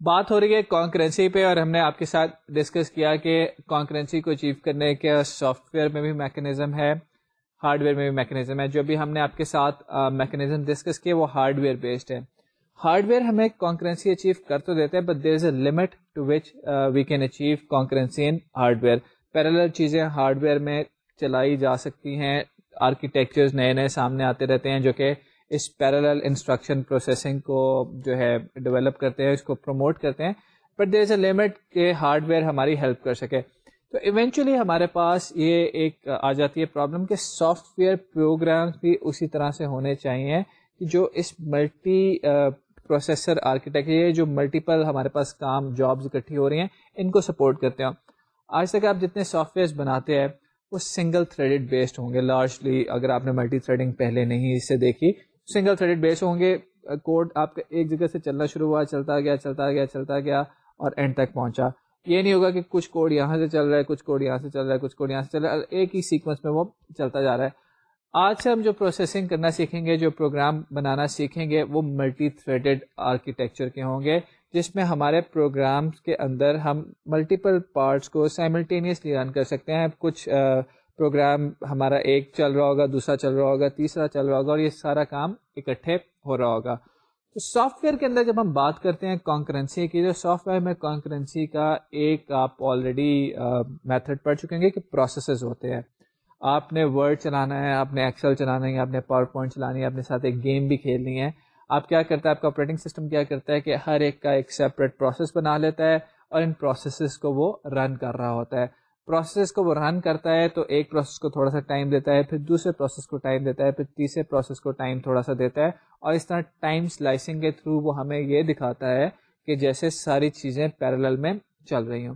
بات ہو رہی ہے کانکرنسی پہ اور ہم نے آپ کے ساتھ ڈسکس کیا کہ کانکرنسی کو اچیو کرنے کے سافٹ ویئر میں بھی میکنزم ہے ہارڈ ویئر میں بھی میکنزم ہے۔ جو بھی ہم نے آپ کے ساتھ میکنزم ڈسکس کیے وہ ہارڈ ویئر بیسڈ ہے۔ ہارڈ ویئر ہمیں کانکرنسی اچیو کر تو دیتے ہیں but there is a limit to which we can achieve concurrency in hardware parallel چیزیں ہارڈ ویئر میں چلائی جا سکتی ہیں آرکیٹیکچر نئے نئے سامنے آتے رہتے ہیں جو کہ اس پیرل انسٹرکشن پروسیسنگ کو جو ہے ڈیولپ کرتے ہیں، اس کو پروموٹ کرتے ہیں۔ But there is a limit کہ ہارڈ ویئر ہماری ہیلپ کر سکے۔ تو ایونچولی ہمارے پاس یہ ایک آ جاتی ہے پرابلم کہ سافٹ ویئر پروگرامس بھی اسی طرح سے ہونے چاہیے کہ جو اس ملٹی پروسیسر آرکیٹیکچر جو ملٹیپل ہمارے پاس کام جابز اکٹھی ہو رہی ہیں، ان کو سپورٹ کرتے ہیں آج تک آپ جتنے سافٹ ویئرس بناتے ہیں وہ سنگل تھریڈڈ بیسڈ ہوں گے لارجلی اگر آپ نے ملٹی تھریڈنگ پہلے نہیں اس سے دیکھی سنگل تھریڈ بیس ہوں گے کوڈ آپ کا ایک جگہ سے چلنا شروع ہوا، چلتا گیا چلتا گیا چلتا گیا اور اینڈ تک پہنچا۔ یہ نہیں ہوگا کہ کچھ کوڈ یہاں سے چل رہا ہے، کچھ کوڈ یہاں سے چل رہا ہے، کچھ کوڈ یہاں سے چل رہا ہے، ایک ہی سیکوینس میں وہ چلتا جا رہا ہے۔ آج سے ہم جو پروسیسنگ کرنا سیکھیں گے، جو پروگرام بنانا سیکھیں گے، وہ ملٹی تھریڈڈ آرکیٹیکچر کے ہوں گے۔ جس میں ہمارے پروگرامس کے اندر ہم ملٹیپل پارٹس کو سائملٹینیسلی رن کر سکتے ہیں۔ کچھ پروگرام ہمارا ایک چل رہا ہوگا، دوسرا چل رہا ہوگا، تیسرا چل رہا ہوگا اور یہ سارا کام اکٹھے ہو رہا ہوگا۔ تو سافٹ ویئر کے اندر جب ہم بات کرتے ہیں کانکرنسی کی، تو سافٹ ویئر میں کانکرنسی کا ایک آپ آلریڈی میتھڈ پڑھ چکیں گے کہ پروسیسز ہوتے ہیں۔ آپ نے ورڈ چلانا ہے، آپ نے ایکسل چلانا ہے، آپ نے پاور پوائنٹ چلانی ہے اپنے ساتھ ایک گیم بھی کھیلنی ہے۔ آپ کیا کرتا ہے؟ آپ کا آپریٹنگ سسٹم کیا کرتا ہے کہ ہر ایک کا ایک سیپریٹ پروسیس بنا لیتا ہے اور ان پروسیسز کو وہ رن کر رہا ہوتا ہے۔ پروسیس کو وہ رن کرتا ہے تو ایک پروسیس کو تھوڑا سا ٹائم دیتا ہے، پھر دوسرے پروسیس کو ٹائم دیتا ہے، پھر تیسرے پروسیس کو ٹائم تھوڑا سا دیتا ہے۔ اور اس طرح ٹائم سلائسنگ کے تھرو وہ ہمیں یہ دکھاتا ہے کہ جیسے ساری چیزیں پیرل میں چل رہی ہوں۔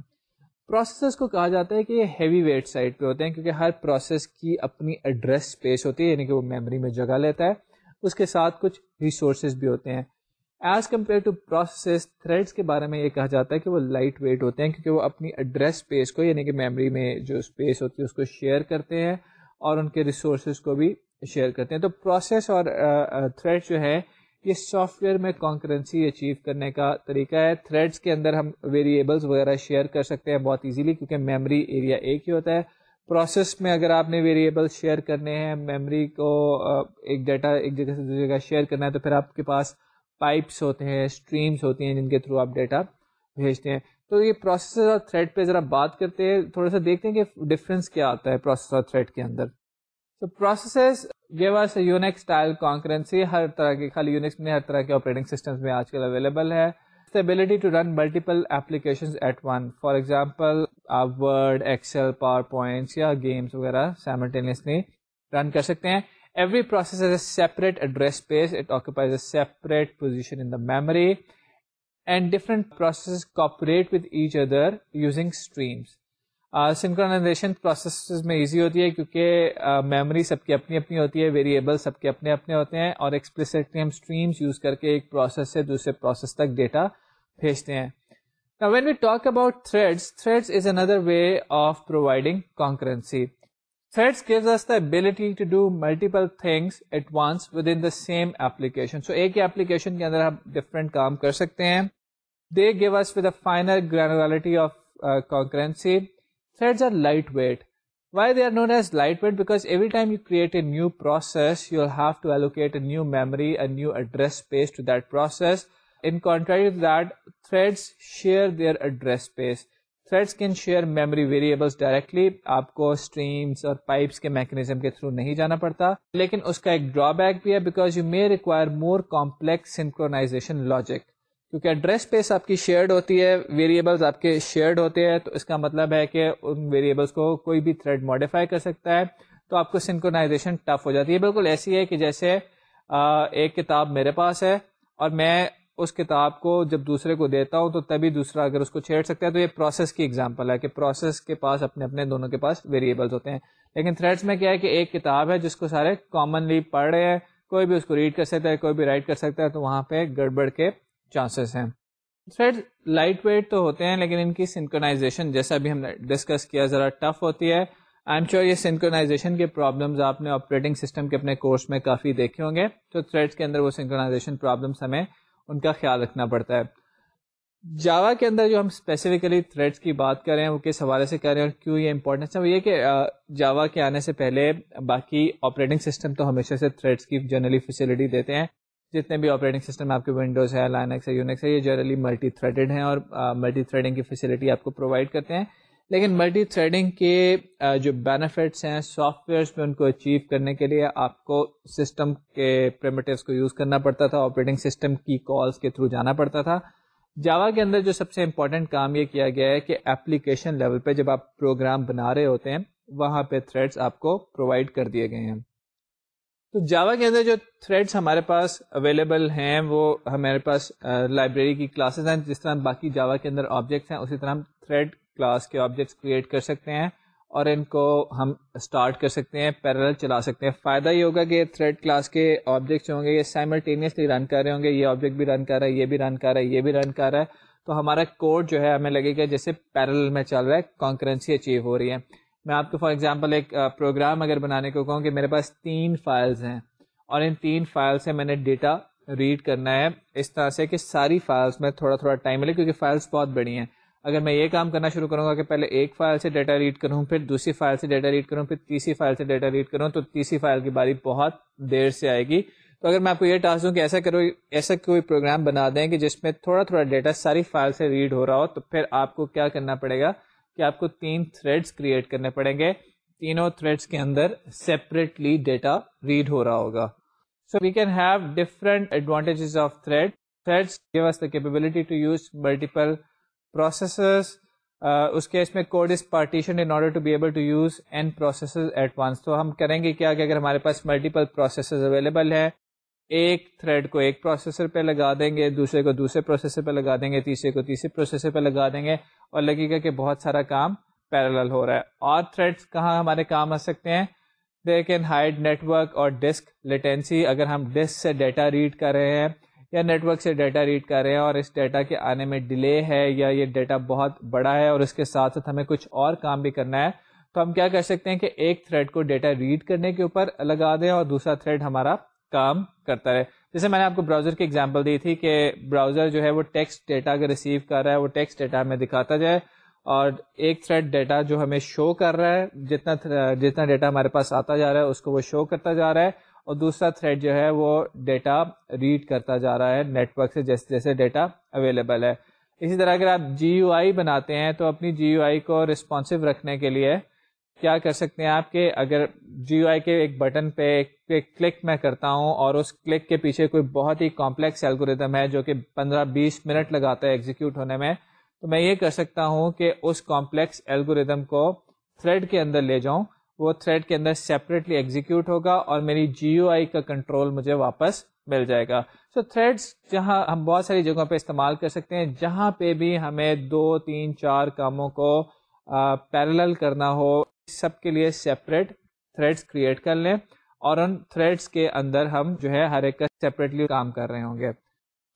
پروسیسز کو کہا جاتا ہے کہ یہ ہیوی ویٹ سائڈ پہ ہوتے ہیں، کیونکہ ہر پروسیس کی اپنی ایڈریس اسپیس ہوتی ہے یعنی کہ وہ میموری میں جگہ لیتا ہے۔ اس کے ساتھ کچھ ریسورسز بھی ہوتے ہیں۔ As compare to process threads کے بارے میں یہ کہا جاتا ہے کہ وہ لائٹ ویٹ ہوتے ہیں کیونکہ وہ اپنی ایڈریس اسپیس کو یعنی کہ میموری میں جو اسپیس ہوتی ہے، اس کو شیئر کرتے ہیں اور ان کے ریسورسز کو بھی شیئر کرتے ہیں۔ تو پروسیس اور تھریڈ جو ہے، یہ سافٹ ویئر میں کانکرنسی اچیو کرنے کا طریقہ ہے۔ تھریڈس کے اندر ہم ویریبلس وغیرہ شیئر کر سکتے ہیں بہت ایزیلی کیونکہ میموری ایریا ایک ہی ہوتا ہے۔ پروسیس میں اگر آپ نے ویریبل شیئر کرنے ہیں میموری کو ایک ڈیٹا ایک جگہ سے دوسری جگہ شیئر کرنا ہے تو پھر آپ کے پاس پائپس ہوتے ہیں اسٹریمس ہوتی ہیں جن کے تھرو آپ ڈیٹا بھیجتے ہیں۔ تو یہ پروسیسر اور تھریڈ پہ ذرا بات کرتے ہیں، تھوڑا سا دیکھتے ہیں کہ ڈفرینس کیا آتا ہے پروسیسر اور تھریڈ کے اندر۔ تو processes give us unique style concurrency ہر طرح کی خالی یونیکس میں ہر طرح کے آپریٹنگ سسٹمز میں آج کل اویلیبل ہے۔ Ability to run multiple application at one for example آپ ورڈ ایکسل پاور پوائنٹس یا گیمس وغیرہ سائملٹینیسلی رن کر سکتے ہیں۔ Every process is a separate address space it occupies a separate position in the memory and different process cooperate with each other using streams synchronization process میں easy ہوتی ہے کیونکہ uh, memory سب کی اپنی اپنی ہوتی ہے ویریبل سب کے اپنے اپنے ہوتے ہیں اور ایکسپلسٹلی ہم اسٹریمس یوز کر کے ایک پروسیس سے دوسرے پروسیس تک ڈیٹا بھیجتے ہیں۔ When we talk about threads threads is another way of providing concurrency threads gives us the ability to do multiple things at once within the same application so ایک ہی application کے اندر ہم different کام کر سکتے ہیں they give us with final granularity of concurrency Threads are lightweight. Why they are known as lightweight? Because every time you create a new process, you'll have to allocate a new memory, a new address space to that process. Contrary to that, threads share their address space. Threads can share memory variables directly. آپ کو streams اور pipes کے mechanism کے through نہیں جانا پڑتا لیکن اس کا ایک ڈرا بیک بھی ہے because you may require more complex synchronization logic کیونکہ ایڈریس اسپیس آپ کی شیئرڈ ہوتی ہے ویریبلس آپ کے شیئرڈ ہوتے ہیں تو اس کا مطلب ہے کہ ان ویریبلس کو کوئی بھی تھریڈ ماڈیفائی کر سکتا ہے تو آپ کو سنکونائزیشن ٹف ہو جاتی ہے بالکل ایسی ہے کہ جیسے ایک کتاب میرے پاس ہے اور میں اس کتاب کو جب دوسرے کو دیتا ہوں تو تبھی دوسرا اگر اس کو چھیڑ سکتا ہے تو یہ پروسیس کی ایگزامپل ہے کہ پروسیس کے پاس اپنے اپنے دونوں کے پاس ویریبلس ہوتے ہیں۔ لیکن تھریڈس میں کیا ہے کہ ایک کتاب ہے جس کو سارے کامنلی پڑھ رہے ہیں، کوئی بھی اس کو ریڈ کر سکتا ہے، کوئی بھی رائٹ کر سکتا ہے تو وہاں پہ گڑبڑ کے چانسز ہیں۔ تھریڈ لائٹ ویٹ تو ہوتے ہیں لیکن ان کی سنکونائزیشن جیسا بھی ہم نے ڈسکس کیا ذرا ٹف ہوتی ہے۔ آئی ایم شیور یہ سنکونائزیشن کے پرابلمس آپ نے آپریٹنگ سسٹم کے اپنے کورس میں کافی دیکھے ہوں گے۔ تو تھریڈس کے اندر وہ سنکونائزیشن پرابلمس ہمیں ان کا خیال رکھنا پڑتا ہے۔ جاوا کے اندر جو ہم اسپیسیفکلی تھریڈس کی بات کر رہے ہیں، وہ کس حوالے سے کر رہے ہیں اور کیوں یہ امپورٹنس ہے؟ وہ یہ کہ جاوا کے آنے سے پہلے باقی آپریٹنگ سسٹم تو ہمیشہ سے تھریڈس کی جنرلی فیسلٹی دیتے ہیں۔ جتنے بھی آپریٹنگ سسٹم آپ کے ونڈوز ہے لائنکس ہے یونیکس ہے، یہ جنرلی ملٹی تھریڈڈ ہیں اور ملٹی تھریڈنگ کی فیسلٹی آپ کو پرووائڈ کرتے ہیں۔ لیکن ملٹی تھریڈنگ کے جو بینیفٹس ہیں سافٹ ویئرس میں ان کو اچیو کرنے کے لیے آپ کو سسٹم کے پریمیٹیوس کو یوز کرنا پڑتا تھا آپریٹنگ سسٹم کی کالس کے تھرو جانا پڑتا تھا۔ جاوا کے اندر جو سب سے امپورٹنٹ کام یہ کیا گیا ہے کہ اپلیکیشن لیول پہ جب آپ پروگرام بنا رہے ہوتے ہیں، وہاں پہ تھریڈس آپ کو پرووائڈ کر دیے گئے ہیں۔ تو جاوا کے اندر جو تھریڈس ہمارے پاس اویلیبل ہیں، وہ ہمارے پاس لائبریری کی کلاسز ہیں، جس طرح باقی جاوا کے اندر آبجیکٹس ہیں، اسی طرح ہم تھریڈ کلاس کے آبجیکٹس کریٹ کر سکتے ہیں اور ان کو ہم اسٹارٹ کر سکتے ہیں پیرل چلا سکتے ہیں۔ فائدہ یہ ہوگا کہ تھریڈ کلاس کے آبجیکٹس ہوں گے، یہ سائملٹینیسلی رن کر رہے ہوں گے۔ یہ آبجیکٹ بھی رن کر رہا ہے، یہ بھی رن کر رہا ہے، یہ بھی رن کر رہا ہے۔ تو ہمارا کوڈ جو ہے، ہمیں لگے گا جیسے پیرل میں چل رہا ہے کانکرنسی اچیو ہو رہی ہے۔ میں آپ کو فار ایگزامپل ایک پروگرام اگر بنانے کو کہوں کہ میرے پاس تین فائلز ہیں۔ اور ان تین فائل سے میں نے ڈیٹا ریڈ کرنا ہے۔ اس طرح سے کہ ساری فائلس میں تھوڑا تھوڑا ٹائم ملے کیونکہ فائلس بہت بڑی ہیں۔ اگر میں یہ کام کرنا شروع کروں گا کہ پہلے ایک فائل سے ڈیٹا ریڈ کروں، پھر دوسری فائل سے ڈیٹا ریڈ کروں، پھر تیسری فائل سے ڈیٹا ریڈ کروں، تو تیسری فائل کی باری بہت دیر سے آئے گی۔ تو اگر میں آپ کو یہ ٹاسک دوں کہ ایسا کرو، ایسا کوئی پروگرام بنا دیں کہ جس میں تھوڑا تھوڑا ڈیٹا ساری فائل سے ریڈ ہو رہا ہو، تو پھر آپ کو کیا کرنا پڑے گا کہ آپ کو تین تھریڈس کریٹ کرنے پڑیں گے۔ تینوں تھریڈس کے اندر سیپریٹلی ڈیٹا ریڈ ہو رہا ہوگا۔ So we can have different advantages of thread threads give us the to use multiple processes uh, اس کیس میں code is partition in order to be able to use N processes at تو ہم کریں گے کیا کہ اگر ہمارے پاس ملٹیپل پروسیسز اویلیبل ہے ایک تھریڈ کو ایک پروسیسر پہ لگا دیں گے، دوسرے کو دوسرے پروسیسر پہ لگا دیں گے، تیسرے کو تیسرے پروسیسر پہ لگا دیں گے اور لگے گا کہ بہت سارا کام پیرل ہو رہا ہے۔ اور تھریڈس کہاں ہمارے کام آ سکتے ہیں؟ دے کین ہائڈ نیٹورک اور ڈسک لیٹینسی اگر ہم ڈسک سے ڈیٹا ریڈ کر رہے ہیں یا نیٹ ورک سے ڈیٹا ریڈ کر رہے ہیں اور اس ڈیٹا کے آنے میں ڈیلے ہے یا یہ ڈیٹا بہت بڑا ہے اور اس کے ساتھ ساتھ ہمیں کچھ اور کام بھی کرنا ہے، تو ہم کیا کر سکتے ہیں کہ ایک تھریڈ کو ڈیٹا ریڈ کرنے کے اوپر لگا دیں اور دوسرا تھریڈ ہمارا کام کرتا رہے۔ جیسے میں نے آپ کو براؤزر کی ایگزامپل دی تھی کہ براؤزر جو ہے وہ ٹیکسٹ ڈیٹا اگر ریسیو کر رہا ہے، وہ ٹیکسٹ ڈیٹا ہمیں دکھاتا جائے اور ایک تھریڈ ڈیٹا جو ہمیں شو کر رہا ہے، جتنا جتنا ڈیٹا ہمارے پاس آتا جا رہا ہے، اس کو وہ شو کرتا جا رہا ہے۔ اور دوسرا تھریڈ جو ہے وہ ڈیٹا ریڈ کرتا جا رہا ہے نیٹ ورک سے جیسے جیسے ڈیٹا اویلیبل ہے۔ اسی طرح اگر آپ جی یو آئی بناتے ہیں تو اپنی جی یو آئی کو رسپانسو رکھنے کے لیے کیا کر سکتے ہیں آپ کے اگر جی یو آئی کے ایک بٹن پہ کلک میں کرتا ہوں اور اس کلک کے پیچھے کوئی بہت ہی کمپلیکس الگوریدم ہے جو کہ پندرہ بیس منٹ لگاتا ہے ایگزیکیوٹ ہونے میں، تو میں یہ کر سکتا ہوں کہ اس کمپلیکس الگوریدم کو تھریڈ کے اندر لے جاؤں۔ وہ تھریڈ کے اندر سیپریٹلی ایگزیکیوٹ ہوگا اور میری جی یو آئی کا کنٹرول مجھے واپس مل جائے گا۔ سو so, تھریڈس جہاں ہم بہت ساری جگہوں پہ استعمال کر سکتے ہیں جہاں پہ بھی ہمیں دو تین چار کاموں کو پیرل کرنا ہو سب کے لیے سیپریٹ تھریڈس کریٹ کر لیں اور ان تھریڈس کے اندر ہم جو ہے ہر ایک کا سیپریٹلی کام کر رہے ہوں گے۔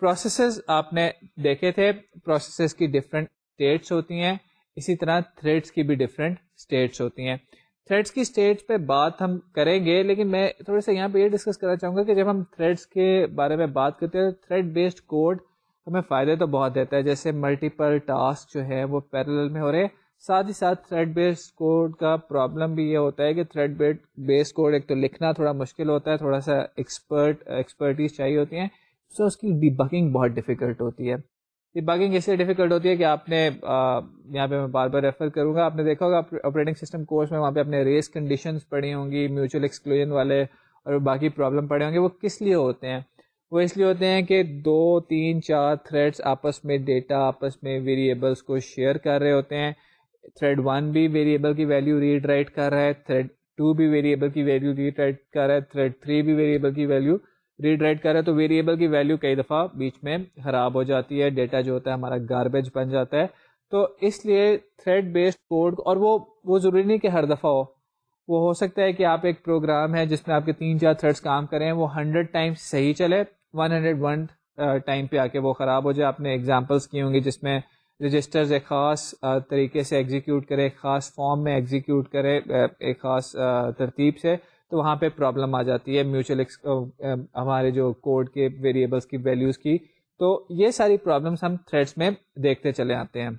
پروسیسز آپ نے دیکھے تھے پروسیسز کی ڈفرینٹ اسٹیٹس ہوتی ہیں اسی طرح تھریڈس کی بھی ڈفرینٹ اسٹیٹس ہوتی ہیں۔ تھریڈس کی اسٹیج پہ بات ہم کریں گے، لیکن میں تھوڑا سا یہاں پہ یہ ڈسکس کرنا چاہوں گا کہ جب ہم تھریڈس کے بارے میں بات کرتے ہیں تھریڈ بیسڈ کوڈ ہمیں فائدے تو بہت دیتا ہے، جیسے ملٹیپل ٹاسک جو ہے وہ پیرل میں ہو رہے ہیں۔ ساتھ ہی ساتھ تھریڈ بیسڈ کوڈ کا پرابلم بھی یہ ہوتا ہے کہ تھریڈ بیسڈ کوڈ ایک تو لکھنا تھوڑا مشکل ہوتا ہے، تھوڑا سا ایکسپرٹ ایکسپرٹیز چاہیے ہوتی ہیں سو اس کی ڈی بکنگ بہت ڈیفیکلٹ ہوتی ہے۔ ڈیباگنگ اس لیے ڈیفیکلٹ ہوتی ہے کہ آپ نے یہاں پہ میں بار بار ریفر کروں گا۔ آپ نے دیکھا ہوگا آپریٹنگ سسٹم کورس میں وہاں پہ اپنے ریس کنڈیشنز پڑھی ہوں گی میوچل ایکسکلوژن والے اور باقی پرابلم پڑے ہوں گے۔ وہ کس لیے ہوتے ہیں؟ وہ اس لیے ہوتے ہیں کہ دو، تین، چار تھریڈس آپس میں ڈیٹا آپس میں ویریبلس کو شیئر کر رہے ہوتے ہیں۔ تھریڈ ون بھی ویریبل کی ویلیو ریڈ رائٹ کر رہا ہے تھریڈ ٹو بھی ویریبل کی ویلیو ریڈ رائٹ کر رہا ہے تھریڈ تھری بھی ویریبل کی ویلیو ریڈ رائٹ کر رہا ہے تو ویریبل کی ویلیو کئی دفعہ بیچ میں خراب ہو جاتی ہے ڈیٹا جو ہوتا ہے ہمارا گاربیج بن جاتا ہے۔ تو اس لیے تھریڈ بیسڈ کوڈ اور وہ وہ ضروری نہیں کہ ہر دفعہ ہو۔ وہ ہو سکتا ہے کہ آپ ایک پروگرام ہے جس میں آپ کے تین چار تھریڈس کام کریں وہ ہنڈریڈ ٹائمس صحیح چلے ون ہنڈریڈ ون ٹائم پہ آ کے وہ خراب ہو جائے۔ آپ نے ایگزامپلس کی ہوں گی جس میں رجسٹرز ایک خاص طریقے سے ایگزیکیوٹ کرے، ایک خاص فارم میں ایگزیکیوٹ کرے ایک خاص ترتیب سے۔ تو وہاں پہ پرابلم آ جاتی ہے میوچل uh, um, ہمارے جو کوڈ کے ویریبلس کی ویلیوز کی۔ تو یہ ساری پرابلمس ہم تھریڈس میں دیکھتے چلے آتے ہیں۔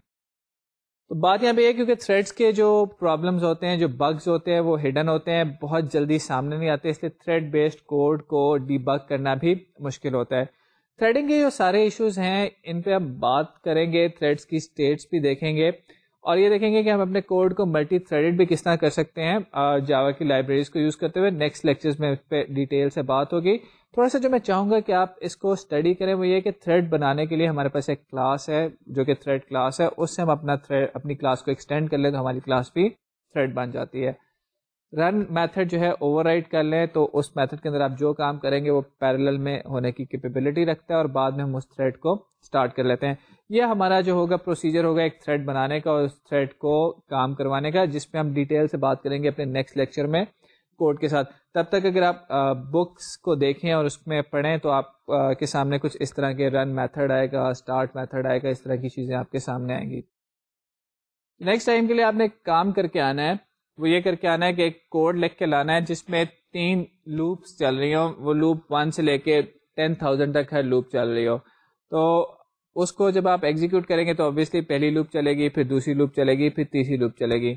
تو بات یہاں پہ یہ کیونکہ تھریڈس کے جو پرابلمس ہوتے ہیں، جو بگز ہوتے ہیں، وہ ہڈن ہوتے ہیں، بہت جلدی سامنے نہیں آتے، اس لیے تھریڈ بیسڈ کوڈ کو ڈی بگ کرنا بھی مشکل ہوتا ہے۔ تھریڈنگ کے جو سارے ایشوز ہیں، ان پہ ہم بات کریں گے تھریڈس کی اسٹیٹس بھی دیکھیں گے۔ اور یہ دیکھیں گے کہ ہم اپنے کوڈ کو ملٹی تھریڈ بھی کس طرح کر سکتے ہیں جاوا کی لائبریریز کو یوز کرتے ہوئے نیکسٹ لیکچرز میں اس پہ ڈیٹیل سے بات ہوگی۔ تھوڑا سا جو میں چاہوں گا کہ آپ اس کو اسٹڈی کریں وہ یہ کہ تھریڈ بنانے کے لیے ہمارے پاس ایک کلاس ہے، جو کہ تھریڈ کلاس ہے، اس سے ہم اپنا تھریڈ اپنی کلاس کو ایکسٹینڈ کر لیں تو ہماری کلاس بھی تھریڈ بن جاتی ہے۔ رن میتھڈ جو ہے اوور رائڈ کر لیں تو اس میتھڈ کے اندر آپ جو کام کریں گے وہ پیرل میں ہونے کی کیپیبلٹی رکھتا ہے اور بعد میں ہم اس تھریڈ کو اسٹارٹ کر لیتے ہیں۔ یہ ہمارا جو ہوگا پروسیجر ہوگا ایک تھریڈ بنانے کا اور اس تھریڈ کو کام کروانے کا، جس پہ ہم ڈیٹیل سے بات کریں گے اپنے نیکسٹ لیکچر میں کوڈ کے ساتھ۔ تب تک اگر آپ بکس کو دیکھیں اور اس میں پڑھیں تو آپ کے سامنے کچھ اس طرح کے رن میتھڈ آئے گا اسٹارٹ میتھڈ آئے گا، اس طرح کی چیزیں آپ کے سامنے آئیں گی۔ نیکسٹ ٹائم کے لیے آپ نے کام کر کے آنا ہے۔ وہ یہ کر کے آنا ہے کہ ایک کوڈ لکھ کے لانا ہے جس میں تین لوپس چل رہی ہوں۔ وہ لوپ ون سے لے کے ٹین تھاؤزینڈ تک ہر لوپ چل رہی ہو۔ تو اس کو جب آپ ایگزیکیوٹ کریں گے تو آبویسلی پہلی لوپ چلے گی، پھر دوسری لوپ چلے گی، پھر تیسری لوپ چلے گی۔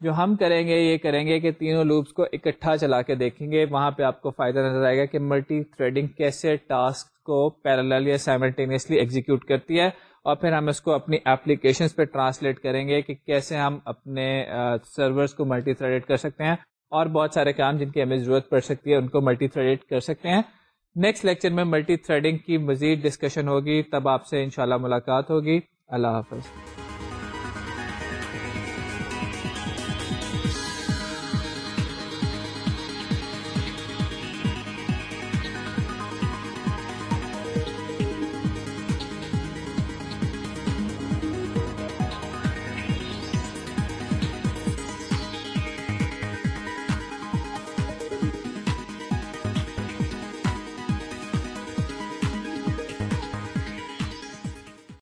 جو ہم کریں گے، یہ کریں گے کہ تینوں لوپس کو اکٹھا چلا کے دیکھیں گے۔ وہاں پہ آپ کو فائدہ نظر آئے گا کہ ملٹی تھریڈنگ کیسے ٹاسک کو پیرل یا سائملٹینیسلی ایگزیکیوٹ کرتی ہے۔ اور پھر ہم اس کو اپنی اپلیکیشنس پہ ٹرانسلیٹ کریں گے کہ کیسے ہم اپنے سرورس کو ملٹی تھریڈ کر سکتے ہیں۔ اور بہت سارے کام جن کی ہمیں ضرورت پڑ سکتی ہے، ان کو ملٹی تھریڈ کر سکتے ہیں۔ نیکسٹ لیکچر میں ملٹی تھریڈنگ کی مزید ڈسکشن ہوگی. تب آپ سے انشاءاللہ ملاقات ہوگی. اللہ حافظ.